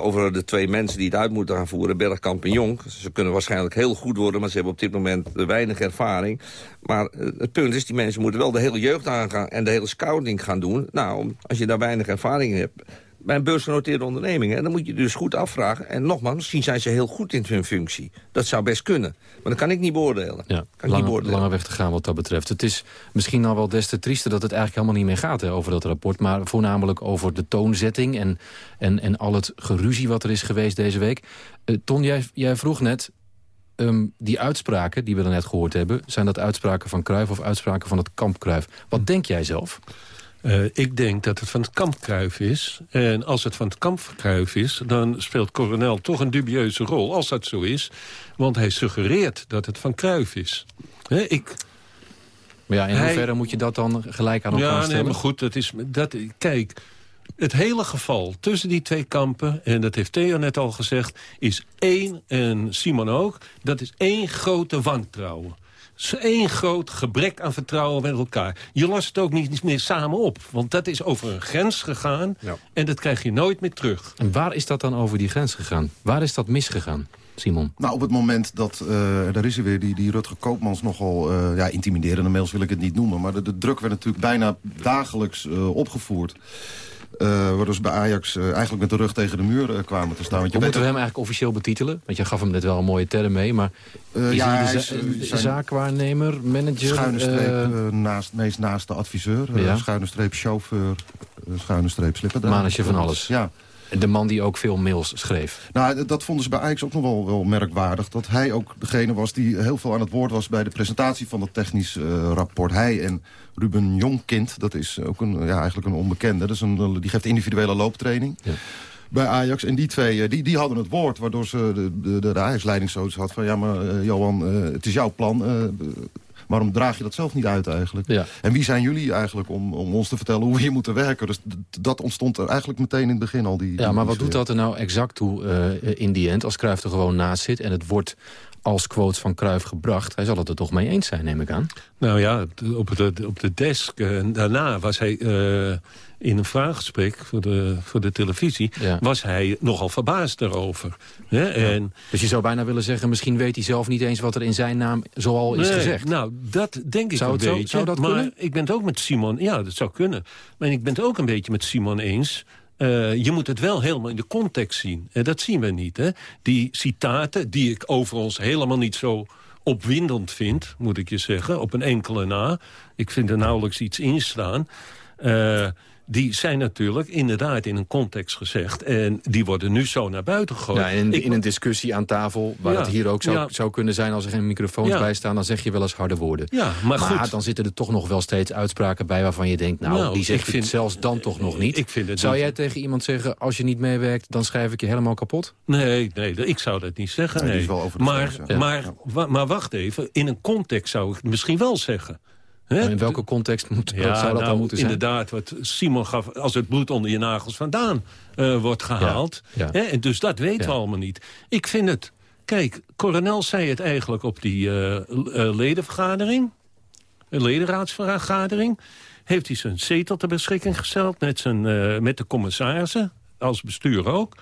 over de twee mensen die het uit moeten gaan voeren... Bergkamp en Jonk. Ze kunnen waarschijnlijk heel goed worden... maar ze hebben op dit moment weinig ervaring. Maar het punt is, die mensen moeten wel de hele jeugd aangaan... en de hele scouting gaan doen. Nou, als je daar weinig ervaring in hebt... bij een beursgenoteerde onderneming, hè, dan moet je dus goed afvragen. En nogmaals, misschien zijn ze heel goed in hun functie. Dat zou best kunnen. Maar dat kan ik niet beoordelen. Ja, kan ik niet beoordelen. lange weg te gaan wat dat betreft. Het is misschien al wel des te triester dat het eigenlijk helemaal niet meer gaat hè, over dat rapport. Maar voornamelijk over de toonzetting en, en, en al het geruzie wat er is geweest deze week. Eh, Ton, jij, jij vroeg net, ehm, die uitspraken die we net gehoord hebben... zijn dat uitspraken van Cruijff of uitspraken van het kamp Cruijff? Wat denk jij zelf? Eh, ik denk dat het van het kamp Kruif is. En als het van het kamp Kruif is... dan speelt Coronel toch een dubieuze rol, als dat zo is. Want hij suggereert dat het van Kruif is. Ik, Maar ja, in Hij- hoeverre moet je dat dan gelijk aan elkaar ja, stellen? nee, maar goed, dat is, dat, kijk... Het hele geval tussen die twee kampen, en dat heeft Theo net al gezegd... is één, en Simon ook, dat is één grote wantrouwen. Is één groot gebrek aan vertrouwen met elkaar. Je lost het ook niet meer samen op. Want dat is over een grens gegaan. En dat krijg je nooit meer terug. En waar is dat dan over die grens gegaan? Waar is dat misgegaan, Simon? Nou, op het moment dat, eh, daar is hij weer, die, die Rutger Koopmans nogal... eh, ja, intimiderende mails wil ik het niet noemen... maar de, de druk werd natuurlijk bijna dagelijks eh, opgevoerd. Eh waardoor ze bij Ajax eigenlijk met de rug tegen de muur kwamen te staan. Want je Hoe moeten we hem eigenlijk officieel betitelen? Want jij gaf hem net wel een mooie term mee, maar... Is ja, hij is, zijn- zaakwaarnemer, manager? Schuine streep, naast, meest naast de adviseur. Ja. Schuine streep chauffeur. schuine streep slipperdrager. Manager van alles. Ja. De man die ook veel mails schreef. Nou, dat vonden ze bij Ajax ook nog wel, wel merkwaardig. Dat hij ook degene was die heel veel aan het woord was... bij de presentatie van dat technisch uh, rapport. Hij en Ruben Jongkind, dat is ook een, ja, eigenlijk een onbekende. Dat is een, die geeft individuele looptraining. Ja bij Ajax. En die twee, die, die hadden het woord, waardoor ze de, de, de Ajax-leiding zo had van... ja, maar uh, Johan, uh, het is jouw plan, uh, Waarom draag je dat zelf niet uit eigenlijk? Ja. En wie zijn jullie eigenlijk om, om ons te vertellen hoe we hier moeten werken? Dus dat ontstond er eigenlijk meteen in het begin al. Die, ja, maar wat doet dat er nou exact toe uh, in die end als Cruijff er gewoon naast zit... en het wordt als quotes van Cruijff gebracht. Hij zal het er toch mee eens zijn, neem ik aan. Nou ja, op de, op de desk uh, daarna was hij... Uh, in een vraaggesprek voor de, voor de televisie... was hij nogal verbaasd daarover. Hè? En, dus je zou bijna willen zeggen... misschien weet hij zelf niet eens wat er in zijn naam zoal is gezegd. Nou, dat denk ik zou een beetje. Zo, zou dat maar kunnen? ik ben het ook met Simon... Ja, dat zou kunnen. Maar ik ben het ook een beetje met Simon eens... Uh, je moet het wel helemaal in de context zien. En dat zien we niet. Hè? Die citaten, die ik overigens helemaal niet zo opwindend vind... moet ik je zeggen, op een enkele na. Ik vind er nauwelijks iets in staan... Uh, die zijn natuurlijk inderdaad in een context gezegd. En die worden nu zo naar buiten gegooid. Ja, in, in een discussie aan tafel, waar het hier ook zou, ja. zou kunnen zijn... als er geen microfoons ja. bij staan, dan zeg je wel eens harde woorden. Ja, maar, goed. dan zitten er toch nog wel steeds uitspraken bij... waarvan je denkt, nou, nou die zegt vind, het zelfs dan toch nog niet. Ik vind het zou jij tegen iemand zeggen, als je niet meewerkt... dan schrijf ik je helemaal kapot? Nee, nee ik zou dat niet zeggen. Nee, nee. maar, maar, maar wacht even, in een context zou ik het misschien wel zeggen... In welke context moet, ja, zou dat nou, dan moeten zijn? Inderdaad, wat Simon gaf, als het bloed onder je nagels vandaan uh, wordt gehaald. Ja, ja. Hè, en dus dat weten we allemaal niet. Ik vind het... Kijk, Coronel zei het eigenlijk op die uh, uh, ledenvergadering. Een ledenraadsvergadering. Heeft hij zijn zetel ter beschikking gesteld met, zijn, met de commissarissen. Als bestuur ook.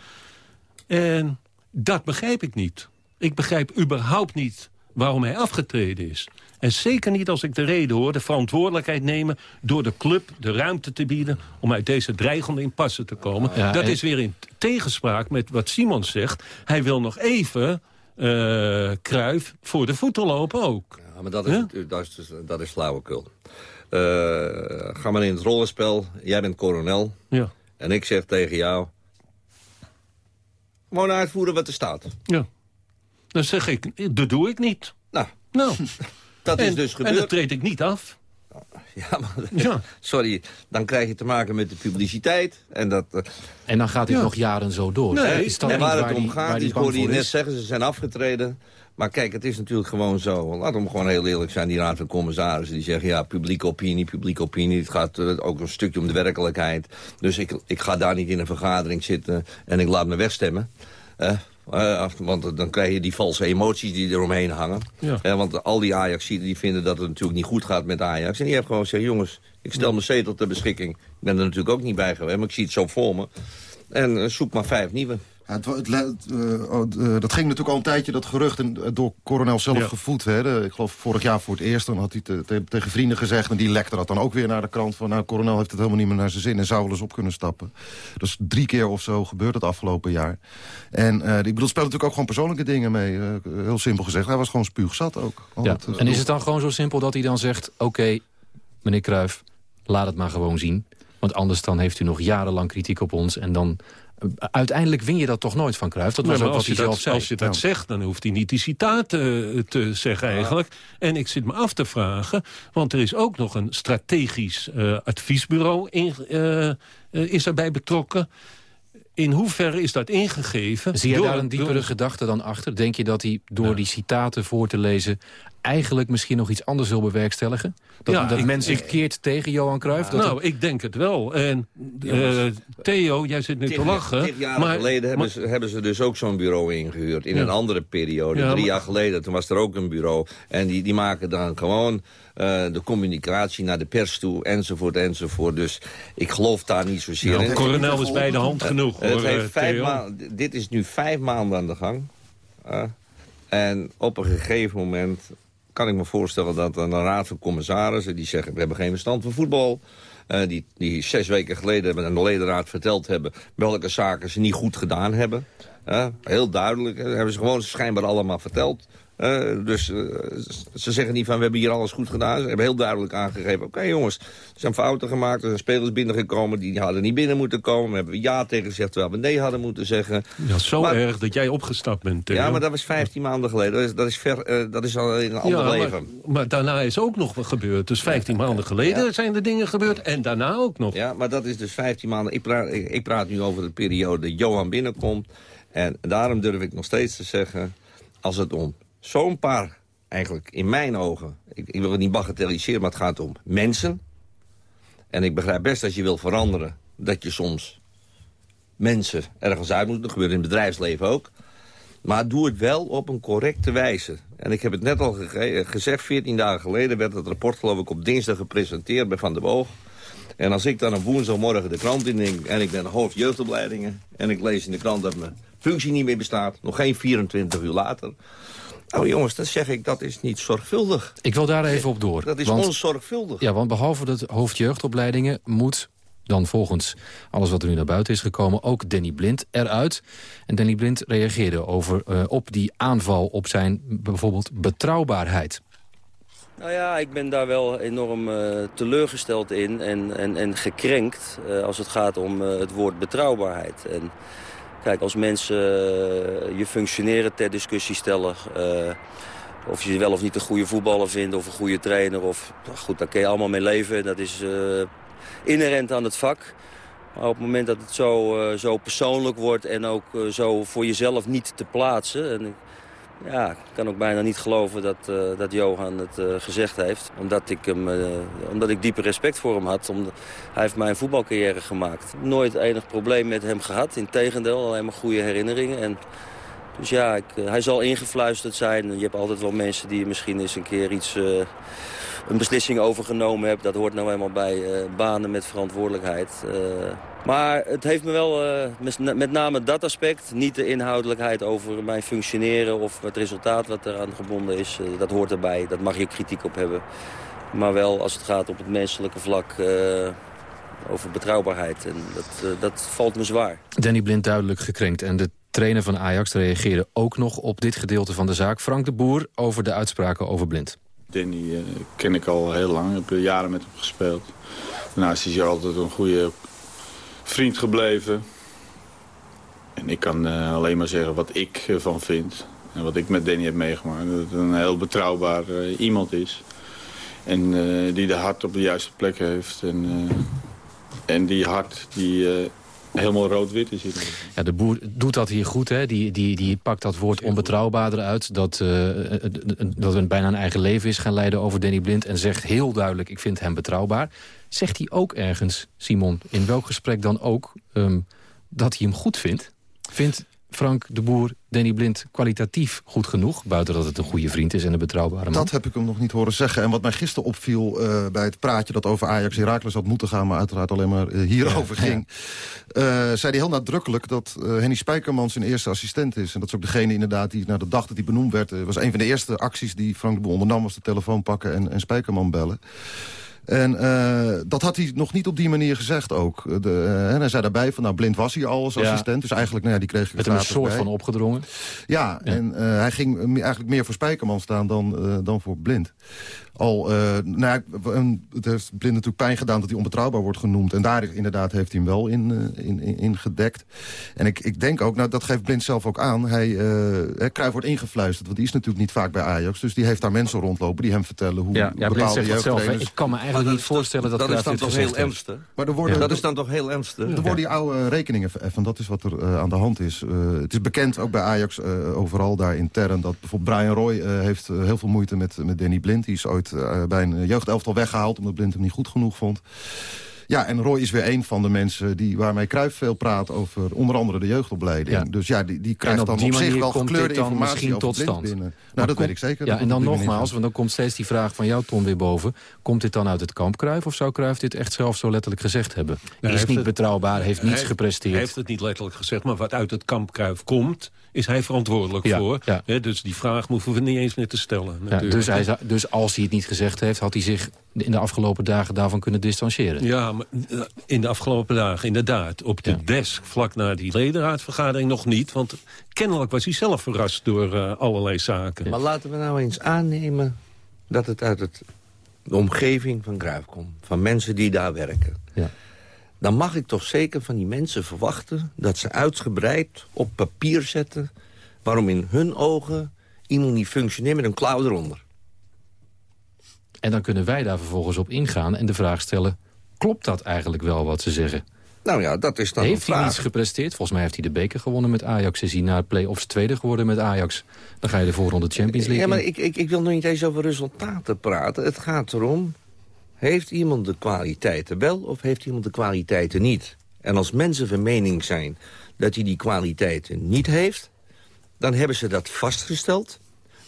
En dat begrijp ik niet. Ik begrijp überhaupt niet waarom hij afgetreden is. En zeker niet als ik de reden hoor, de verantwoordelijkheid nemen... door de club de ruimte te bieden om uit deze dreigende impasse te komen. Ja, dat en... is weer in tegenspraak met wat Simon zegt. Hij wil nog even uh, Kruif voor de voeten lopen ook. Ja, maar dat is, huh? dat is, dus, dat is flauwekul. Uh, ga maar in het rollenspel. Jij bent kolonel. Ja. En ik zeg tegen jou... Gewoon uitvoeren wat er staat. Ja. Dan zeg ik, dat doe ik niet. Nou. Nou. Dat en, is dus gebeurd. En dat treed ik niet af. Ja, maar, ja. sorry, dan krijg je te maken met de publiciteit. En, dat, uh, en dan gaat dit ja. nog jaren zo door. Nee, is dat en waar, waar het om die, gaat, ik hoorde je net zeggen, ze zijn afgetreden. Maar kijk, het is natuurlijk gewoon zo. Laten we gewoon heel eerlijk zijn, die raad van commissarissen. Die zeggen, ja, publieke opinie, publieke opinie. Het gaat uh, ook een stukje om de werkelijkheid. Dus ik, ik ga daar niet in een vergadering zitten en ik laat me wegstemmen. Uh, uh, want dan krijg je die valse emoties die eromheen hangen. Ja. Uh, want al die Ajaxiden die vinden dat het natuurlijk niet goed gaat met Ajax. En die hebben gewoon gezegd, jongens, ik stel mijn zetel ter beschikking. Ik ben er natuurlijk ook niet bij geweest, maar ik zie het zo voor me. En uh, zoek maar vijf nieuwe. Ja, het, het, uh, dat ging natuurlijk al een tijdje, dat gerucht, en, door Coronel zelf ja. gevoed. Hè. De, ik geloof vorig jaar voor het eerst, dan had hij te, te, tegen vrienden gezegd... en die lekte dat dan ook weer naar de krant van... nou, Coronel heeft het helemaal niet meer naar zijn zin en zou wel eens op kunnen stappen. Dus drie keer of zo gebeurt het afgelopen jaar. En ik bedoel, speelt natuurlijk ook gewoon persoonlijke dingen mee. Heel simpel gezegd, hij was gewoon spuugzat ook. Ja. Het, en is het dan gewoon zo simpel dat hij dan zegt... oké, okay, meneer Cruijff, laat het maar gewoon zien... Want anders dan heeft u nog jarenlang kritiek op ons... en dan uiteindelijk win je dat toch nooit van Cruijff. Dat was nee, ook wat hij zelf Als je dat ja. zegt, dan hoeft hij niet die citaten uh, te zeggen eigenlijk. Ja. En ik zit me af te vragen, want er is ook nog een strategisch uh, adviesbureau in, uh, is erbij betrokken. In hoeverre is dat ingegeven? Zie je daar een diepere door... gedachte dan achter? Denk je dat hij door ja. die citaten voor te lezen eigenlijk misschien nog iets anders wil bewerkstelligen? Dat, ja, dat ik, men zich ik, keert tegen Johan Cruijff? nou, het... ik denk het wel. En uh, Theo, jij zit nu te lachen. Tien jaar maar, geleden hebben, maar, ze, hebben ze dus ook zo'n bureau ingehuurd. In ja. een andere periode. Ja, Drie jaar geleden, toen was er ook een bureau. En die, die maken dan gewoon uh, de communicatie naar de pers toe, enzovoort, enzovoort. Dus ik geloof daar niet zozeer in. Coronel is bij de hand genoeg, uh, hoor, het heeft vijf maanden, Dit is nu vijf maanden aan de gang. en op een gegeven moment kan ik me voorstellen dat een raad van commissarissen... die zeggen, we hebben geen verstand van voetbal... Uh, die, die zes weken geleden aan de ledenraad verteld hebben... welke zaken ze niet goed gedaan hebben. Uh, heel duidelijk, hebben ze gewoon schijnbaar allemaal verteld. Uh, dus uh, ze zeggen niet van we hebben hier alles goed gedaan. Ze hebben heel duidelijk aangegeven. Oké jongens, er zijn fouten gemaakt. Er zijn spelers binnengekomen die hadden niet binnen moeten komen. We hebben ja tegen gezegd terwijl we nee hadden moeten zeggen. Ja, zo maar, erg dat jij opgestapt bent. Ja, maar dat was 15 maanden geleden. Dat is, dat is, ver, uh, dat is al in een ander ja, leven. Maar, maar, daarna is ook nog wat gebeurd. Dus 15 ja, maanden geleden zijn er dingen gebeurd. En daarna ook nog. Ja, maar dat is dus 15 maanden. Ik praat, ik, ik praat nu over de periode dat Johan binnenkomt. En daarom durf ik nog steeds te zeggen... als het om zo'n paar, eigenlijk in mijn ogen... Ik, ik wil het niet bagatelliseren, maar het gaat om mensen. En ik begrijp best dat je wil veranderen... dat je soms mensen ergens uit moet. Dat gebeurt in het bedrijfsleven ook. Maar doe het wel op een correcte wijze. En ik heb het net al gezegd, 14 dagen geleden... werd het rapport geloof ik op dinsdag gepresenteerd bij Van der Boog. En als ik dan op woensdagmorgen de krant in en ik ben hoofd jeugdopleidingen... en ik lees in de krant dat mijn functie niet meer bestaat... nog geen 24 uur later... Nou jongens, dat zeg ik, dat is niet zorgvuldig. Ik wil daar even op door. Dat is want, onzorgvuldig. Ja, want behalve dat hoofdjeugdopleidingen moet dan volgens alles wat er nu naar buiten is gekomen... ook Danny Blind eruit. En Danny Blind reageerde over, uh, op die aanval op zijn bijvoorbeeld betrouwbaarheid. Nou ja, ik ben daar wel enorm uh, teleurgesteld in en, en, en gekrenkt... Uh, als het gaat om het woord betrouwbaarheid. En Kijk, als mensen uh, je functioneren ter discussie stellen... Uh, of je wel of niet een goede voetballer vindt of een goede trainer... Of, goed, daar kun je allemaal mee leven. Dat is uh, inherent aan het vak. Maar op het moment dat het zo, zo persoonlijk wordt... en ook zo voor jezelf niet te plaatsen... En ja, ik kan ook bijna niet geloven dat, uh, dat Johan het uh, gezegd heeft. Omdat ik, hem, uh, omdat ik diepe respect voor hem had. Omdat hij heeft mijn voetbalcarrière gemaakt. Nooit enig probleem met hem gehad. Integendeel, alleen maar goede herinneringen. En, dus ja, ik, hij zal ingefluisterd zijn. Je hebt altijd wel mensen die misschien eens een keer iets een beslissing overgenomen heb. Dat hoort nou eenmaal bij banen met verantwoordelijkheid. Maar het heeft me wel, uh, met name dat aspect, niet de inhoudelijkheid over mijn functioneren of het resultaat wat eraan gebonden is. dat hoort erbij, dat mag je kritiek op hebben. Maar wel als het gaat op het menselijke vlak over betrouwbaarheid. En dat, dat valt me zwaar. Danny Blind duidelijk gekrenkt en de trainer van Ajax reageerde ook nog op dit gedeelte van de zaak. Frank de Boer over de uitspraken over Blind. Danny uh, ken ik al heel lang. Ik heb jaren met hem gespeeld. Daarnaast is hij altijd een goede vriend gebleven. En ik kan uh, alleen maar zeggen wat ik ervan vind. En wat ik met Danny heb meegemaakt. Dat het een heel betrouwbaar uh, iemand is. En die de hart op de juiste plek heeft. En, en die hart die helemaal rood-wit is. Ja, de boer doet dat hier goed. Hè? Die, die, die pakt dat woord onbetrouwbaar eruit. Dat, uh, dat we bijna een eigen leven is gaan leiden over Danny Blind. En zegt heel duidelijk, ik vind hem betrouwbaar. Zegt hij ook ergens, Simon, in welk gesprek dan ook... Um, dat hij hem goed vindt? Vindt Frank de Boer, Danny Blind kwalitatief goed genoeg? Buiten dat het een goede vriend is en een betrouwbare man. Dat heb ik hem nog niet horen zeggen. En wat mij gisteren opviel uh, bij het praatje dat over Ajax Herakles had moeten gaan... maar uiteraard alleen maar uh, hierover ja, ging... Ja. Uh, zei hij heel nadrukkelijk dat Henny Spijkerman zijn eerste assistent is. En dat is ook degene inderdaad die naar de dag dat hij benoemd werd... was een van de eerste acties die Frank de Boer ondernam... was de telefoon pakken en, en Spijkerman bellen. En uh, dat had hij nog niet op die manier gezegd ook. De, uh, en hij zei daarbij van, nou, blind was hij al als ja. assistent. Dus eigenlijk, nou ja, die kreeg ik Met een soort bij. van opgedrongen. Ja, ja. en uh, hij ging eigenlijk meer voor Spijkerman staan dan, dan voor blind al... Uh, nou ja, het heeft Blind natuurlijk pijn gedaan dat hij onbetrouwbaar wordt genoemd. En daar inderdaad heeft hij hem wel in, uh, in, in, in, gedekt. En ik, ik denk ook, nou dat geeft Blind zelf ook aan... hij uh, Cruijff wordt ingefluisterd, want die is natuurlijk niet vaak bij Ajax. Dus die heeft daar mensen rondlopen die hem vertellen hoe ja, ja, bepaalde jeugdtrainers... Ik kan me eigenlijk niet voorstellen dat dat is dan toch heel ernstig. Maar er worden, ja, dat is dan toch heel ernstig. Er worden die oude rekeningen vereffend, dat is wat er uh, aan de hand is. Uh, het is bekend, ook bij Ajax, uh, overal daar intern... dat bijvoorbeeld Brian Roy heeft heel veel moeite met, met Danny Blind. Die is ooit bij een jeugdelftal weggehaald... omdat Blind hem niet goed genoeg vond. Ja, en Roy is weer een van de mensen die, waarmee Cruijff veel praat... over onder andere de jeugdopleiding. Ja. Dus ja, die, die krijgt dan op zich wel gekleurde informatie tot stand. binnen. Nou, dat weet ik zeker. Ja, en dan nogmaals, want dan komt steeds die vraag van jou, Ton, weer boven. Komt dit dan uit het kamp Cruijff of zou Cruijff dit echt zelf zo letterlijk gezegd hebben? Nee, is niet het, betrouwbaar, heeft niets hij, gepresteerd. Hij heeft het niet letterlijk gezegd, maar wat uit het kamp Cruijff komt is hij verantwoordelijk Ja, voor. ja. Hè, dus die vraag hoeven we niet eens meer te stellen. Ja, dus, hij, dus als hij het niet gezegd heeft... had hij zich in de afgelopen dagen daarvan kunnen distancieren. Ja, maar eh, in de afgelopen dagen inderdaad. Op de desk vlak na die ledenraadvergadering nog niet. Want kennelijk was hij zelf verrast door eh, allerlei zaken. Maar laten we nou eens aannemen dat het uit het, de omgeving van Gruif komt. Van mensen die daar werken. Ja. Dan mag ik toch zeker van die mensen verwachten... dat ze uitgebreid op papier zetten... waarom in hun ogen iemand niet functioneert met een klauw eronder. En dan kunnen wij daar vervolgens op ingaan en de vraag stellen... klopt dat eigenlijk wel wat ze zeggen? Nou ja, dat is dan heeft hij iets gepresteerd? Volgens mij heeft hij de beker gewonnen met Ajax. Is hij na play-offs tweede geworden met Ajax? Dan ga je de voorronde Champions League Ja, maar ik, ik, ik wil nog niet eens over resultaten praten. Het gaat erom, heeft iemand de kwaliteiten wel of heeft iemand de kwaliteiten niet? En als mensen van mening zijn dat hij die kwaliteiten niet heeft... dan hebben ze dat vastgesteld.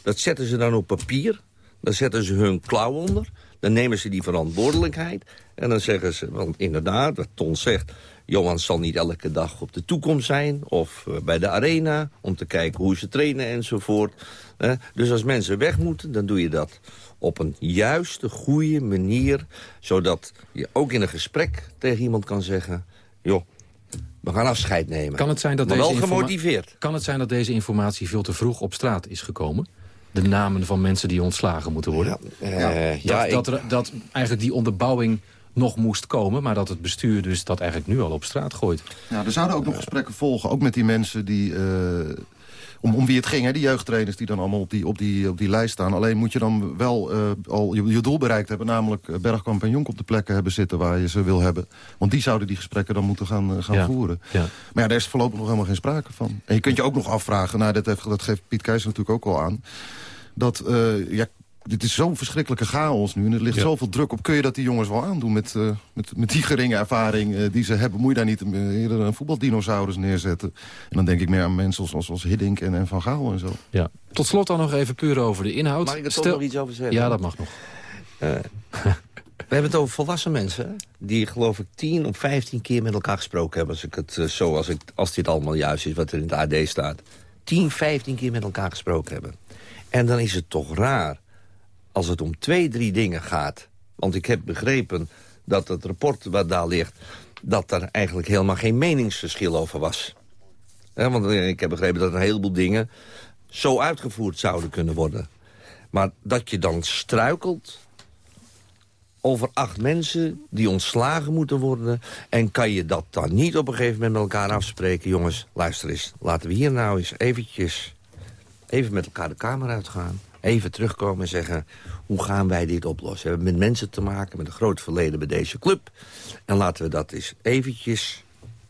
Dat zetten ze dan op papier. Dan zetten ze hun klauw onder. Dan nemen ze die verantwoordelijkheid. En dan zeggen ze, want inderdaad, wat Ton zegt... Johan zal niet elke dag op de toekomst zijn of eh, bij de arena... om te kijken hoe ze trainen enzovoort. dus als mensen weg moeten, dan doe je dat op een juiste, goede manier... zodat je ook in een gesprek tegen iemand kan zeggen... joh, we gaan afscheid nemen. Kan het, zijn dat maar deze wel gemotiveerd. kan het zijn dat deze informatie veel te vroeg op straat is gekomen? De namen van mensen die ontslagen moeten worden? eh, dat, ja, ik- dat, er- dat eigenlijk die onderbouwing nog moest komen... maar dat het bestuur dus dat eigenlijk nu al op straat gooit. Ja, er zouden ook nog gesprekken volgen, ook met die mensen die... eh, om, om wie het ging, hè, die jeugdtrainers die dan allemaal op die, op die, op die lijst staan. Alleen moet je dan wel eh, al je, je doel bereikt hebben... namelijk eh, Bergkamp en Jonk op de plekken hebben zitten waar je ze wil hebben. Want die zouden die gesprekken dan moeten gaan, eh, gaan Ja, voeren. ja. Maar ja, daar is voorlopig nog helemaal geen sprake van. En je kunt je ook nog afvragen, nou, dat, heeft, dat geeft Piet Keizer natuurlijk ook al aan... dat, eh, ja, dit is zo'n verschrikkelijke chaos nu en er ligt Ja. zoveel druk op. Kun je dat die jongens wel aandoen met, eh, met, met die geringe ervaring eh, die ze hebben? Moet je daar niet eh, eerder een voetbaldinosaurus neerzetten? En dan denk ik meer aan mensen als, als, als Hiddink en, en Van Gaal en zo. Ja. Tot slot dan nog even puur over de inhoud. Mag ik er toch Stel- nog iets over zeggen? Ja, dat mag nog. Eh, we hebben het over volwassen mensen... die geloof ik 10 of 15 keer met elkaar gesproken hebben... als, ik het, zo, als, ik, als dit allemaal juist is wat er in het AD staat. 10, 15 keer met elkaar gesproken hebben. En dan is het toch raar als het om twee, drie dingen gaat. Want ik heb begrepen dat het rapport wat daar ligt... dat er eigenlijk helemaal geen meningsverschil over was. Want eh, ik heb begrepen dat een heleboel dingen... zo uitgevoerd zouden kunnen worden. Maar dat je dan struikelt over acht mensen die ontslagen moeten worden... en kan je dat dan niet op een gegeven moment met elkaar afspreken... jongens, luister eens, laten we hier nou eens eventjes... even met elkaar de kamer uitgaan... even terugkomen en zeggen, hoe gaan wij dit oplossen? We hebben met mensen te maken, met een groot verleden bij deze club... en laten we dat eens eventjes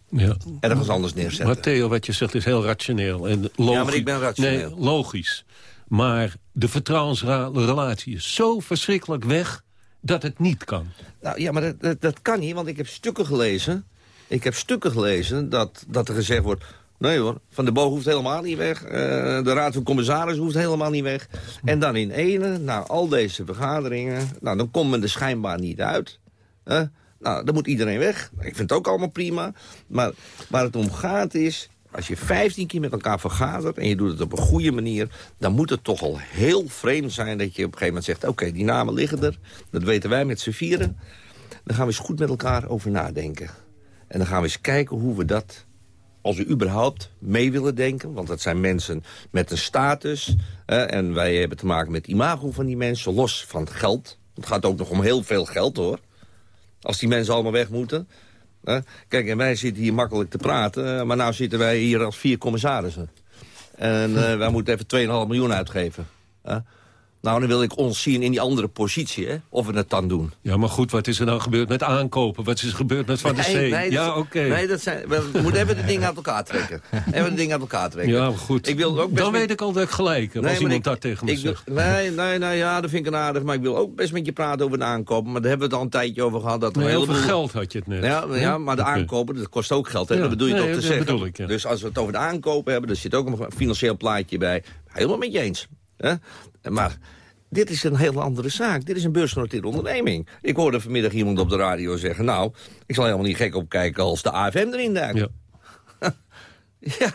Ja. ergens anders neerzetten. Maar Theo, wat je zegt is heel rationeel. En logisch. Ja, maar ik ben rationeel. Nee, logisch. Maar de vertrouwensrelatie is zo verschrikkelijk weg dat het niet kan. Nou ja, maar dat, dat, dat kan niet, want ik heb stukken gelezen. Ik heb stukken gelezen dat, dat er gezegd wordt... Nee hoor, Van de Boog hoeft helemaal niet weg. Eh, de Raad van Commissaris hoeft helemaal niet weg. En dan in ene, na al deze vergaderingen... Nou, dan komt men er schijnbaar niet uit. Hè? nou, dan moet iedereen weg. Ik vind het ook allemaal prima. Maar waar het om gaat is... Als je 15 keer met elkaar vergadert en je doet het op een goede manier... dan moet het toch al heel vreemd zijn dat je op een gegeven moment zegt... oké, die namen liggen er, dat weten wij met z'n vieren. Dan gaan we eens goed met elkaar over nadenken. En dan gaan we eens kijken hoe we dat, als we überhaupt mee willen denken... want dat zijn mensen met een status... en wij hebben te maken met imago van die mensen, los van het geld. Het gaat ook nog om heel veel geld, hoor. Als die mensen allemaal weg moeten... Kijk, en wij zitten hier makkelijk te praten, eh, maar nou zitten wij hier als vier commissarissen. En eh, wij moeten even 2,5 miljoen uitgeven. Nou, dan wil ik ons zien in die andere positie, hè? of we het dan doen. Ja, maar goed, wat is er dan gebeurd met aankopen? Wat is er gebeurd met Van der Nee, Zee? nee, ja, oké. Nee, dat zijn, we moeten even de dingen uit elkaar trekken. Even de dingen uit elkaar trekken. Ja, goed. Ik wil ook best Dan met- weet ik al dat ik gelijk heb, Nee, als iemand ik- tegen me ik zegt. Nee, nee, nee, ja, dat vind ik een aardig. Maar ik wil ook best met je praten over de aankopen. Maar daar hebben we het al een tijdje over gehad. Dat Nee, over heleboel- geld had je het net. Ja, ja, maar de aankopen, dat kost ook geld. Hè? Ja, dat bedoel je toch te dat zeggen. bedoel ik, ja. Dus als we het over de aankopen hebben, er zit ook een financieel plaatje bij. Helemaal met je eens. Hè? Maar dit is een hele andere zaak. Dit is een beursgenoteerde onderneming. Ik hoorde vanmiddag iemand op de radio zeggen... nou, ik zal helemaal niet gek opkijken als de AFM erin duikt. Ja. ja,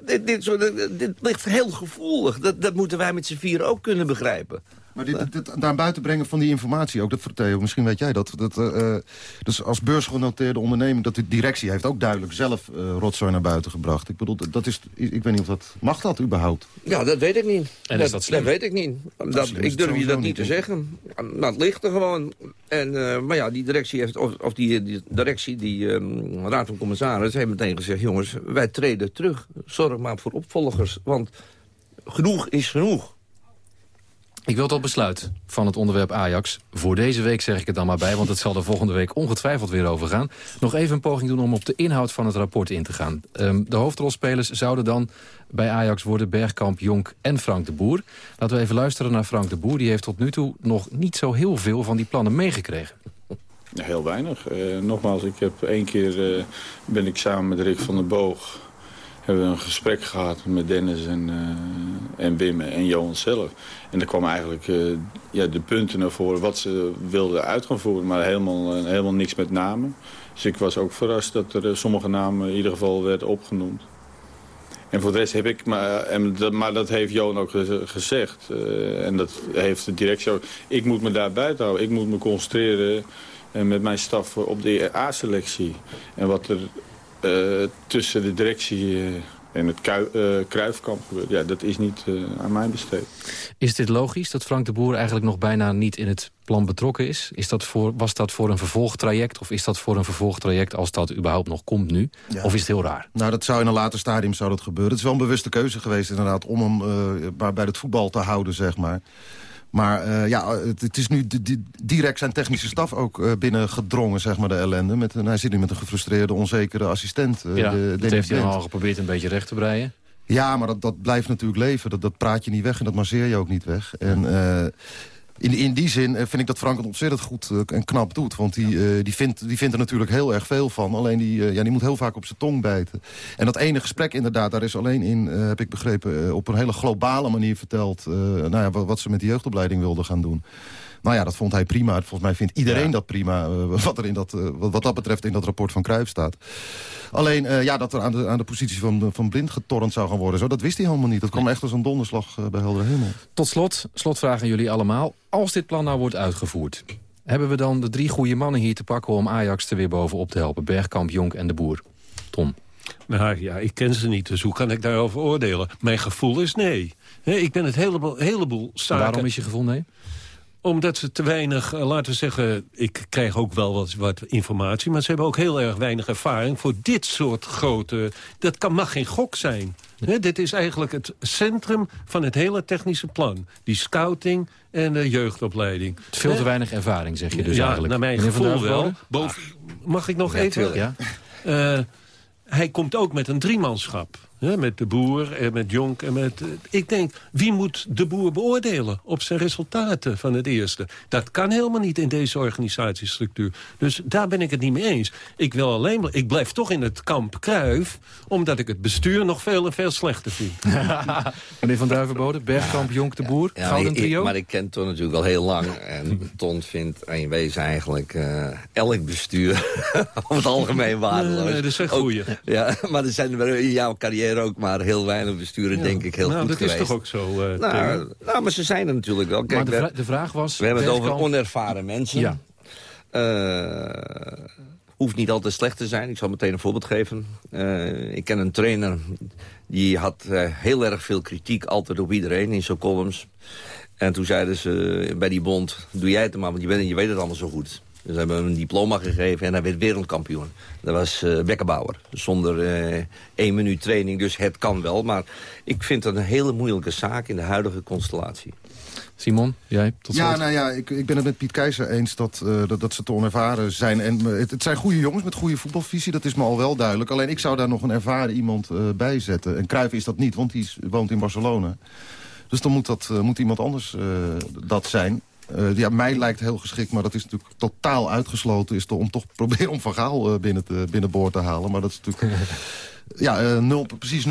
dit, dit, dit, dit ligt heel gevoelig. Dat, dat moeten wij met z'n vieren ook kunnen begrijpen. Maar dit, dit, daar buiten brengen van die informatie ook, dat Theo, misschien weet jij dat. dat uh, dus als beursgenoteerde onderneming, dat de directie heeft ook duidelijk zelf uh, rotzooi naar buiten gebracht. Ik bedoel, dat is, ik weet niet of dat, mag dat überhaupt? Ja, dat weet ik niet. En is dat slim? Dat weet ik niet. Dat, ik durf je dat niet te zeggen. Nou, het ligt er gewoon. En, uh, maar ja, die directie heeft, of, of die, die, directie, die um, raad van commissaris, heeft meteen gezegd, jongens, wij treden terug. Zorg maar voor opvolgers, want genoeg is genoeg. Ik wil tot besluit van het onderwerp Ajax. Voor deze week zeg ik het dan maar bij, want het zal er volgende week ongetwijfeld weer over gaan. Nog even een poging doen om op de inhoud van het rapport in te gaan. Um, de hoofdrolspelers zouden dan bij Ajax worden Bergkamp, Jonk en Frank de Boer. Laten we even luisteren naar Frank de Boer. Die heeft tot nu toe nog niet zo heel veel van die plannen meegekregen. Heel weinig. Uh, nogmaals, ik heb één keer uh, ben ik samen met Rick van der Boog hebben we een gesprek gehad met Dennis en, uh, en Wim en Johan zelf. En er kwam eigenlijk uh, ja, de punten naar voren wat ze wilden uit gaan voeren. Maar helemaal, uh, helemaal niks met namen. Dus ik was ook verrast dat er sommige namen in ieder geval werden opgenoemd. En voor de rest heb ik, maar, en dat, maar dat heeft Johan ook gezegd. en dat heeft de directie ook. Ik moet me daar buiten houden. Ik moet me concentreren met mijn staf op de A-selectie. En wat er tussen de directie uh, en het uh, Kruifkamp gebeurt. Ja, dat is niet aan mij besteed. Is dit logisch dat Frank de Boer eigenlijk nog bijna niet in het plan betrokken is? is dat voor, was dat voor een vervolgtraject of is dat voor een vervolgtraject als dat überhaupt nog komt nu? Ja. Of is het heel raar? Nou, dat zou in een later stadium zou dat gebeuren. Het is wel een bewuste keuze geweest inderdaad om hem bij het voetbal te houden, zeg maar. Maar uh, ja, het, het, is nu direct zijn technische staf ook uh, binnengedrongen, zeg maar, de ellende. Met hij zit nu met een gefrustreerde, onzekere assistent. Uh, ja, de, dat heeft hij al geprobeerd een beetje recht te breien. Ja, maar dat, dat blijft natuurlijk leven. Dat, dat praat je niet weg en dat masseer je ook niet weg. En in, in die zin vind ik dat Frank het ontzettend goed en knap doet. Want die, uh, die, vindt, die vindt er natuurlijk heel erg veel van. Alleen die, ja, die moet heel vaak op zijn tong bijten. En dat ene gesprek inderdaad, daar is alleen in, heb ik begrepen... op een hele globale manier verteld nou ja, wat, wat, ze met die jeugdopleiding wilden gaan doen. Nou ja, dat vond hij prima. Volgens mij vindt iedereen ja. dat prima, wat, er in dat, wat, wat dat betreft in dat rapport van Cruijff staat. Alleen, uh, ja, dat er aan de, aan de positie van, van Blind getornd zou gaan worden... Zo, dat wist hij helemaal niet. Dat kwam echt als een donderslag uh, bij heldere hemel. Tot slot, slotvraag aan jullie allemaal. Als dit plan nou wordt uitgevoerd... hebben we dan de drie goede mannen hier te pakken... om Ajax er weer bovenop te helpen? Bergkamp, Jonk en de Boer. Tom. Nou ja, ik ken ze niet, dus hoe kan ik daarover oordelen? Mijn gevoel is nee. He, ik ben het heleboel, heleboel zaken... Waarom is je gevoel nee? Omdat ze te weinig, laten we zeggen... ik krijg ook wel wat, wat, informatie... maar ze hebben ook heel erg weinig ervaring voor dit soort grote... dat kan, mag geen gok zijn. He, dit is eigenlijk het centrum van het hele technische plan. Die scouting en de jeugdopleiding. Veel te weinig ervaring, zeg je dus ja, eigenlijk. naar mijn gevoel wel. Boven, mag ik nog ja, even? Ja. Uh, hij komt ook met een driemanschap. Met de boer en met Jonk. En met, uh, ik denk, wie moet de boer beoordelen op zijn resultaten van het eerste? Dat kan helemaal niet in deze organisatiestructuur. Dus daar ben ik het niet mee eens. Ik, wil alleen, ik blijf toch in het kamp Kruif, omdat ik het bestuur nog veel en veel slechter vind. Meneer Van Duivenbode, Bergkamp, Jonk, de Boer, ja, Gouden trio? Ik, maar ik ken Ton natuurlijk al heel lang. En Ton vindt in wezen eigenlijk uh, elk bestuur om het algemeen waardeloos. Nee, dat is een goeie. Ook, ja, maar er zijn in jouw carrière ook maar heel weinig besturen, ja. denk ik, heel nou, goed dat geweest. is toch ook zo, uh, nou, nou, maar ze zijn er natuurlijk wel. Kijk, maar de, vra de, vraag was... We hebben het over onervaren mensen. Ja. Uh, hoeft niet altijd slecht te zijn. Ik zal meteen een voorbeeld geven. Uh, ik ken een trainer, die had uh, heel erg veel kritiek altijd op iedereen in zijn columns. En toen zeiden ze bij die bond, doe jij het maar, want je, bent, je weet het allemaal zo goed. Dus we hebben hem een diploma gegeven en hij werd wereldkampioen. Dat was uh. Zonder uh, één minuut training, dus het kan wel. Maar ik vind het een hele moeilijke zaak in de huidige constellatie. Simon, jij? Tot ja, slot. nou ja, ik, ik ben het met Piet Keizer eens dat, uh, dat, dat ze te onervaren zijn. En het, het, zijn goede jongens met goede voetbalvisie, dat is me al wel duidelijk. Alleen ik zou daar nog een ervaren iemand uh, bij zetten. En Cruijff is dat niet, want hij woont in Barcelona. Dus dan moet, dat, uh, moet iemand anders dat zijn. Uh, ja, mij lijkt heel geschikt, maar dat is natuurlijk totaal uitgesloten... is om toch proberen om Van Gaal uh, binnen te, binnenboord te halen. Maar dat is natuurlijk ja, uh, nul, precies 0%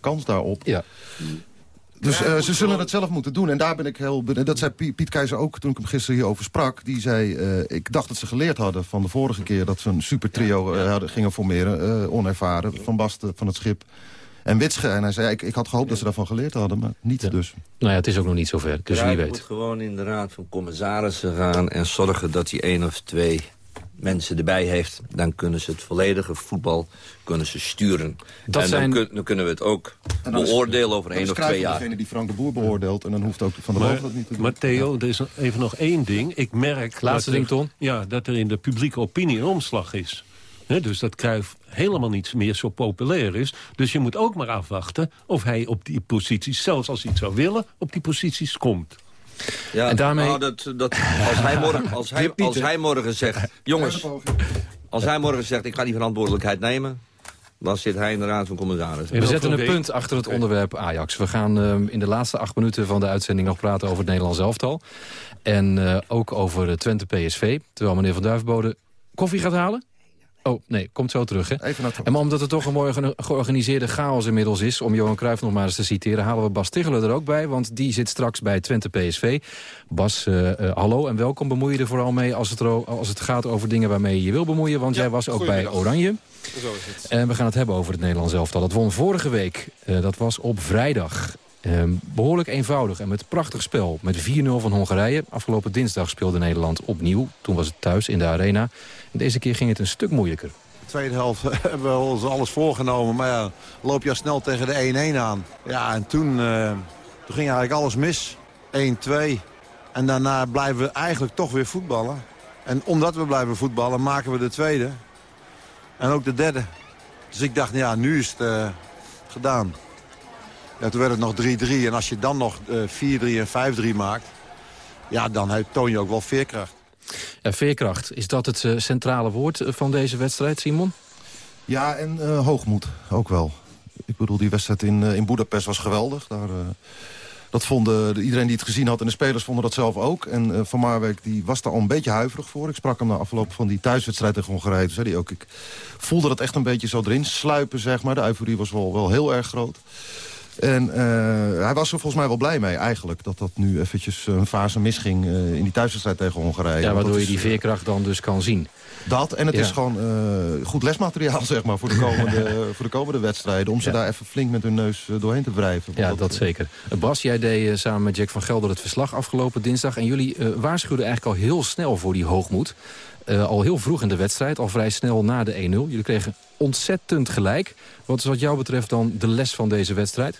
kans daarop. Ja. Dus uh, ze zullen het zelf moeten doen. En daar ben ik heel... Dat zei Piet Keizer ook toen ik hem gisteren hierover sprak. Die zei, uh, ik dacht dat ze geleerd hadden van de vorige keer... dat ze een super trio uh, hadden, gingen formeren. onervaren, Van Basten van het Schip en Witsche. En hij zei, ik, ik had gehoopt dat ze daarvan geleerd hadden, maar niet dus. Nou ja, het is ook nog niet zover, dus wie weet. moet gewoon in de raad van commissarissen gaan... en zorgen dat hij één of twee mensen erbij heeft... dan kunnen ze het volledige voetbal kunnen ze sturen. Dat en zijn- dan, kun- dan kunnen we het ook beoordelen over één of twee jaar. degene die Frank de Boer beoordeelt. En dan hoeft ook Van der Boven dat niet te doen. maar Theo, er is even nog één ding. Ik merk Laatste dat, ding, er, Ton. Ja, dat er in de publieke opinie een omslag is. Dus dat Cruijff helemaal niet meer zo populair is. Dus je moet ook maar afwachten of hij op die posities, zelfs als hij het zou willen, op die posities komt. Ja, En daarmee- nou, dat, dat, als, hij morgen, als, hij, als hij morgen zegt... Jongens, als hij morgen zegt, ik ga die verantwoordelijkheid nemen... dan zit hij in de raad van commissarissen. We zetten een punt achter het onderwerp Ajax. We gaan ehm, in de laatste acht minuten van de uitzending nog praten over het Nederlands elftal. En eh, ook over Twente PSV. Terwijl meneer Van Duivenbode koffie gaat halen. Oh, nee, komt zo terug, hè? Even naar En maar omdat het toch een mooi ge- georganiseerde chaos inmiddels is... om Johan Cruijff nog maar eens te citeren... halen we Bas Ticheler er ook bij, want die zit straks bij Twente PSV. Bas, eh, eh, hallo en welkom. Bemoei je er vooral mee als het, als het gaat over dingen waarmee je je wil bemoeien... want jij was ook bij. Oranje. Zo is het. En we gaan het hebben over het Nederlands elftal. Dat won vorige week, eh, dat was op vrijdag. Ehm, behoorlijk eenvoudig en met prachtig spel. Met 4-0 van Hongarije. Afgelopen dinsdag speelde Nederland opnieuw. Toen was het thuis in de arena. En deze keer ging het een stuk moeilijker. De tweede helft hebben we ons alles voorgenomen. Maar ja, loop je al snel tegen de 1-1 aan. Ja, en toen, eh, toen ging eigenlijk alles mis. 1-2. En daarna blijven we eigenlijk toch weer voetballen. En omdat we blijven voetballen, maken we de tweede. En ook de derde. Dus ik dacht, ja, nu is het eh, gedaan. Ja, toen werd het nog 3-3. En als je dan nog eh 4-3 en 5-3 maakt... ja, dan toon je ook wel veerkracht. Ja, veerkracht, is dat het eh, centrale woord eh, van deze wedstrijd, Simon? Ja, en eh, hoogmoed ook wel. Ik bedoel, die wedstrijd in, eh, in Budapest was geweldig. Daar, eh, dat vonden de- iedereen die het gezien had en de spelers vonden dat zelf ook. En eh, Van Marwijk die was daar al een beetje huiverig voor. Ik sprak hem na afloop van die thuiswedstrijd tegen Hongarije. Toen zei hij ook, ik voelde dat echt een beetje zo erin sluipen, zeg maar. De euforie was wel, wel heel erg groot. En eh, hij was er volgens mij wel blij mee eigenlijk. Dat dat nu eventjes een fase misging eh, in die thuiswedstrijd tegen Hongarije. Ja, waardoor dat je die veerkracht dan dus kan zien. dat, en het Ja. is gewoon eh, goed lesmateriaal zeg maar, voor, de komende, voor de komende wedstrijden. Om ze daar even flink met hun neus eh, doorheen te wrijven. Ja, dat eh, zeker. Eh, Bas, jij deed eh, samen met Jack van Gelder het verslag afgelopen dinsdag. En jullie eh, waarschuwden eigenlijk al heel snel voor die hoogmoed. Eh, al heel vroeg in de wedstrijd, al vrij snel na de 1-0. Jullie kregen ontzettend gelijk. Wat is wat jou betreft dan de les van deze wedstrijd?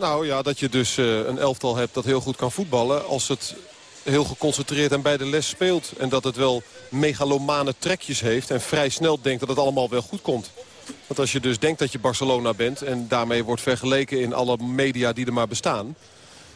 Nou ja, dat je dus eh, een elftal hebt dat heel goed kan voetballen... als het heel geconcentreerd en bij de les speelt. En dat het wel megalomane trekjes heeft en vrij snel denkt dat het allemaal wel goed komt. Want als je dus denkt dat je Barcelona bent... en daarmee wordt vergeleken in alle media die er maar bestaan...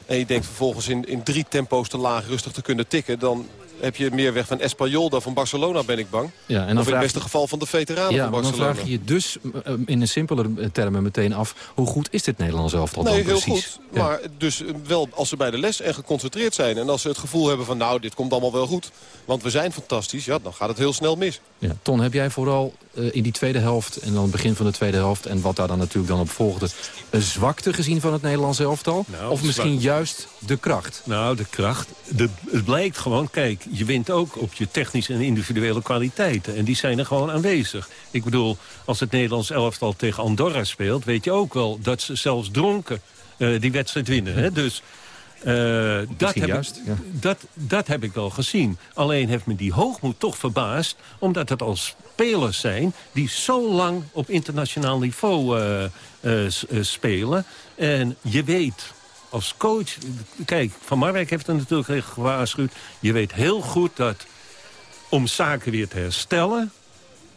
en je denkt vervolgens in, in drie tempo's te laag rustig te kunnen tikken... dan heb je meer weg van Espanyol dan van Barcelona, ben ik bang. Ja, en dan of in het beste geval van de veteranen Ja, van maar dan Barcelona. vraag je je dus eh, in een simpelere termen meteen af... hoe goed is dit Nederlands elftal Nee, dan heel precies? goed. Ja. Maar dus eh, wel als ze bij de les en geconcentreerd zijn. En als ze het gevoel hebben van nou, dit komt allemaal wel goed. Want we zijn fantastisch. Ja, dan gaat het heel snel mis. Ja, Ton, heb jij vooral eh, in die tweede helft en dan het begin van de tweede helft... en wat daar dan natuurlijk dan op volgde... een zwakte gezien van het Nederlands elftal? Nou, of misschien zwak- juist de kracht? Nou, de kracht. De, het blijkt gewoon, kijk, je wint ook op je technische en individuele kwaliteiten. En die zijn er gewoon aanwezig. Ik bedoel, als het Nederlands elftal tegen Andorra speelt... weet je ook wel dat ze zelfs dronken eh, die wedstrijd winnen. Hè? Dus eh, dat, heb juist, ik, ja. dat, dat heb ik wel gezien. Alleen heeft me die hoogmoed toch verbaasd... omdat het al spelers zijn die zo lang op internationaal niveau eh, eh, eh, spelen. En je weet als coach... Kijk, Van Marwijk heeft er natuurlijk gewaarschuwd. Je weet heel goed dat om zaken weer te herstellen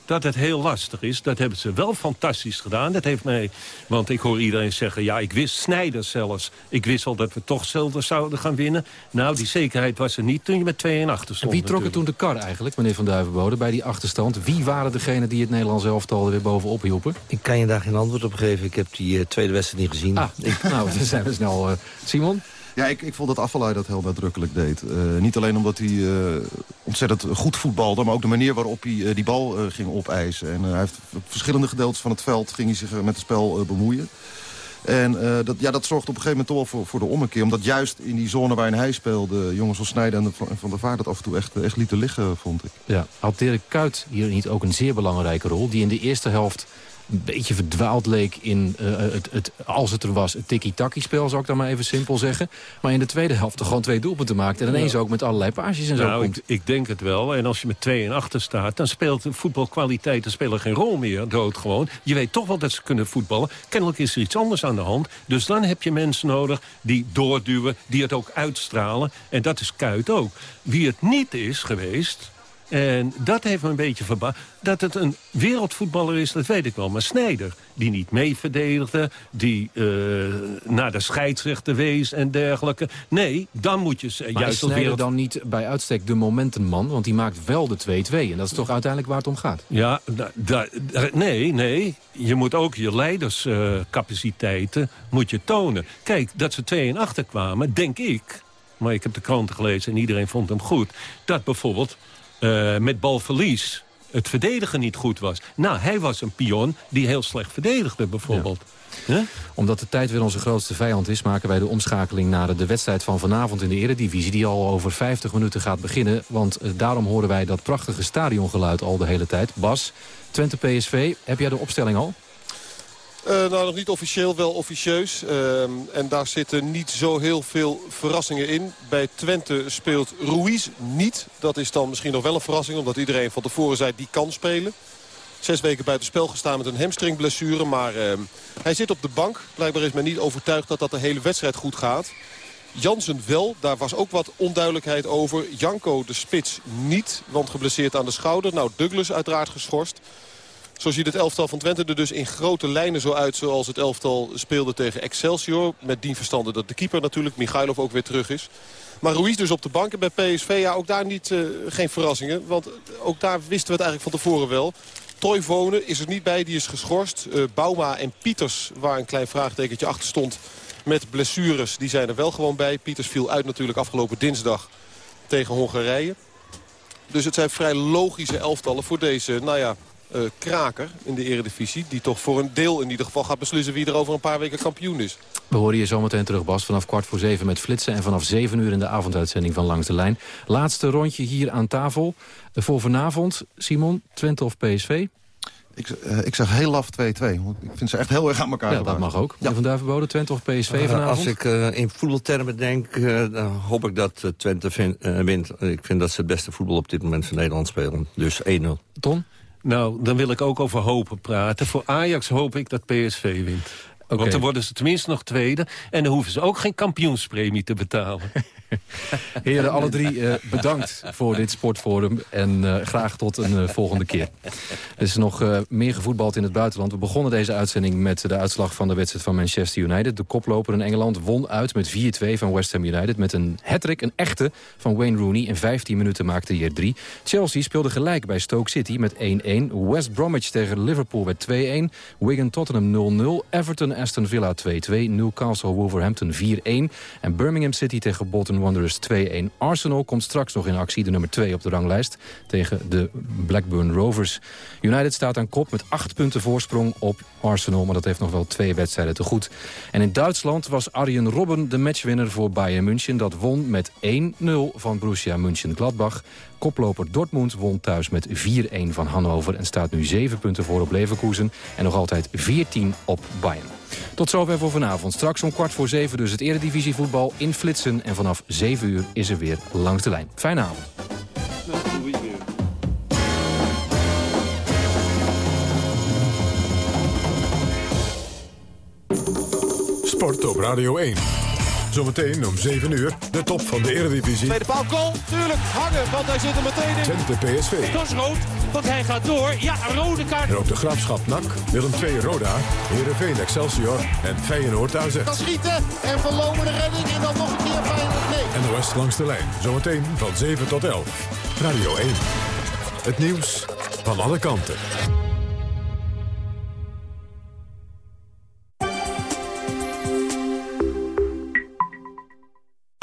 dat het heel lastig is. Dat hebben ze wel fantastisch gedaan. Dat heeft mij, want ik hoor iedereen zeggen... ja, ik wist Snijders zelfs. Ik wist al dat we toch zelden zouden gaan winnen. Nou, die zekerheid was er niet toen je met 2 en achter En stond. wie trok er toen de kar eigenlijk, meneer Van Duivenbode... bij die achterstand? Wie waren degenen die het Nederlands elftal er weer bovenop hielpen? Ik kan je daar geen antwoord op geven. Ik heb die eh, tweede wedstrijd niet gezien. Ah, ik, nou, dan zijn we snel... eh, Simon? Ja, ik, ik vond dat Affelay dat heel nadrukkelijk deed. Eh, niet alleen omdat hij eh, ontzettend goed voetbalde... maar ook de manier waarop hij eh, die bal ging opeisen. En hij heeft op verschillende gedeeltes van het veld ging hij zich met het spel bemoeien. En dat, ja, dat zorgt op een gegeven moment toch wel voor, voor de ommekeer. Omdat juist in die zone waarin hij speelde... jongens zoals Snijden en van der Vaart dat af en toe echt, echt lieten liggen, vond ik. Ja, had Dirk Kuyt hier niet ook een zeer belangrijke rol... die in de eerste helft een beetje verdwaald leek in uh, het, het, als het er was, het tiki-taki-spel, zou ik dan maar even simpel zeggen. Maar in de tweede helft toch gewoon twee doelpunten maakt. En ineens ook met allerlei paasjes en zo nou, komt. Ik, ik, denk het wel. En als je met 2 en achter staat, dan speelt de voetbalkwaliteit spelen geen rol meer. Dood gewoon. Je weet toch wel dat ze kunnen voetballen. Kennelijk is er iets anders aan de hand. Dus dan heb je mensen nodig die doorduwen, die het ook uitstralen. En dat is Kuit ook. Wie het niet is geweest, en dat heeft me een beetje verbaasd. Dat het een wereldvoetballer is, dat weet ik wel. Maar Snijder, die niet mee verdedigde... die uh, naar de scheidsrechter wees en dergelijke. Nee, dan moet je maar juist... Maar dan niet bij uitstek de momentumman? Want die maakt wel de 2-2. En dat is toch uiteindelijk waar het om gaat? Ja, nee, nee. Je moet ook je leiderscapaciteiten uh, moet je tonen. Kijk, dat ze 2 en achter kwamen, denk ik... maar ik heb de kranten gelezen en iedereen vond hem goed... dat bijvoorbeeld uh, met balverlies het verdedigen niet goed was. Nou, hij was een pion die heel slecht verdedigde bijvoorbeeld. Ja. Huh? Omdat de tijd weer onze grootste vijand is... maken wij de omschakeling naar de wedstrijd van vanavond in de Eredivisie... die al over 50 minuten gaat beginnen. Want uh, daarom horen wij dat prachtige stadiongeluid al de hele tijd. Bas, Twente PSV, heb jij de opstelling al? Uh, nou, nog niet officieel, wel officieus. Uh, en daar zitten niet zo heel veel verrassingen in. Bij Twente speelt Ruiz niet. Dat is dan misschien nog wel een verrassing, omdat iedereen van tevoren zei die kan spelen. Zes weken buiten spel gestaan met een hamstringblessure. Maar uh, hij zit op de bank. Blijkbaar is men niet overtuigd dat dat de hele wedstrijd goed gaat. Jansen wel, daar was ook wat onduidelijkheid over. Janko de spits niet, want geblesseerd aan de schouder. Nou, Douglas uiteraard geschorst. Zo ziet het elftal van Twente er dus in grote lijnen zo uit... zoals het elftal speelde tegen Excelsior. Met dien verstande dat de keeper natuurlijk, Michailov, ook weer terug is. Maar Ruiz dus op de bank en bij PSV, ja, ook daar niet, uh, geen verrassingen. Want ook daar wisten we het eigenlijk van tevoren wel. Toivonen is er niet bij, die is geschorst. Uh, Bauma en Pieters, waar een klein vraagtekentje achter stond... met blessures, die zijn er wel gewoon bij. Pieters viel uit natuurlijk afgelopen dinsdag tegen Hongarije. Dus het zijn vrij logische elftallen voor deze, nou ja, uh, kraker in de eredivisie. Die toch voor een deel in ieder geval gaat beslissen wie er over een paar weken kampioen is. We horen je zometeen terug, Bas, vanaf kwart voor zeven met flitsen... en vanaf zeven uur in de avonduitzending van Langs de Lijn. Laatste rondje hier aan tafel. Uh, voor vanavond, Simon, Twente of PSV? Ik, uh, ik zeg heel laf 2-2. Ik vind ze echt heel erg aan elkaar. Ja, dat mag ook. Ja. Van Duivenbode, Twente of PSV vanavond? Als ik uh, in voetbaltermen denk, uh, dan hoop ik dat Twente vind, wint. Ik vind dat ze het beste voetbal op dit moment van Nederland spelen. Dus 1-0. Ton? Nou, dan wil ik ook over hopen praten. Voor Ajax hoop ik dat PSV wint. Okay. Want dan worden ze tenminste nog tweede. En dan hoeven ze ook geen kampioenspremie te betalen. Heren, alle drie uh, bedankt voor dit sportforum. En uh, graag tot een uh, volgende keer. Er is nog meer gevoetbald in het buitenland. We begonnen deze uitzending met de uitslag van de wedstrijd van Manchester United. De koploper in Engeland won uit met 4-2 van West Ham United. Met een hat-trick, een echte, van Wayne Rooney. In 15 minuten maakte hij er 3. Chelsea speelde gelijk bij Stoke City met 1-1. West Bromwich tegen Liverpool werd 2-1. Wigan Tottenham 0-0. Everton Aston Villa 2-2. Newcastle Wolverhampton 4-1. En Birmingham City tegen Bolton Wanderers 2-1. Arsenal komt straks nog in actie, de nummer 2 op de ranglijst... tegen de Blackburn Rovers. United staat aan kop met 8 punten voorsprong op Arsenal... maar dat heeft nog wel twee wedstrijden te goed. En in Duitsland was Arjen Robben de matchwinner voor Bayern München. Dat won met 1-0 van Borussia München-Gladbach. Koploper Dortmund won thuis met 4-1 van Hannover... en staat nu 7 punten voor op Leverkusen... en nog altijd 14 op Bayern. Tot zover voor vanavond. Straks om kwart voor zeven dus het eredivisievoetbal in Flitsen. En vanaf 7 uur is er weer langs de lijn. Fijne avond. Sport op Radio 1. Zometeen om 7 uur de top van de Eredivisie. Tweede paal, goal. Tuurlijk, hangen, want hij zit er meteen in. Twente PSV. Dat is rood, want hij gaat door. Ja, een rode kaart. En op de Graafschap NAC, Willem II Roda, Heerenveen Excelsior en Feyenoord AZ. Kan schieten en verlopen de redding en dan nog een keer Feyenoord. Nee. NOS langs de lijn, zometeen van 7 tot 11. Radio 1. Het nieuws van alle kanten.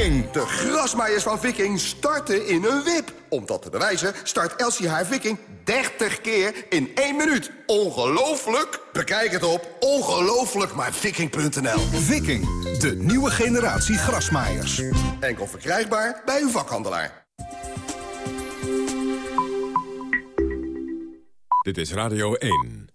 Viking, de grasmaaiers van Viking starten in een wip. Om dat te bewijzen start LCH Viking 30 keer in 1 minuut. Ongelooflijk? Bekijk het op ongelooflijkmaarviking.nl. Viking, de nieuwe generatie grasmaaiers. Enkel verkrijgbaar bij uw vakhandelaar. Dit is Radio 1.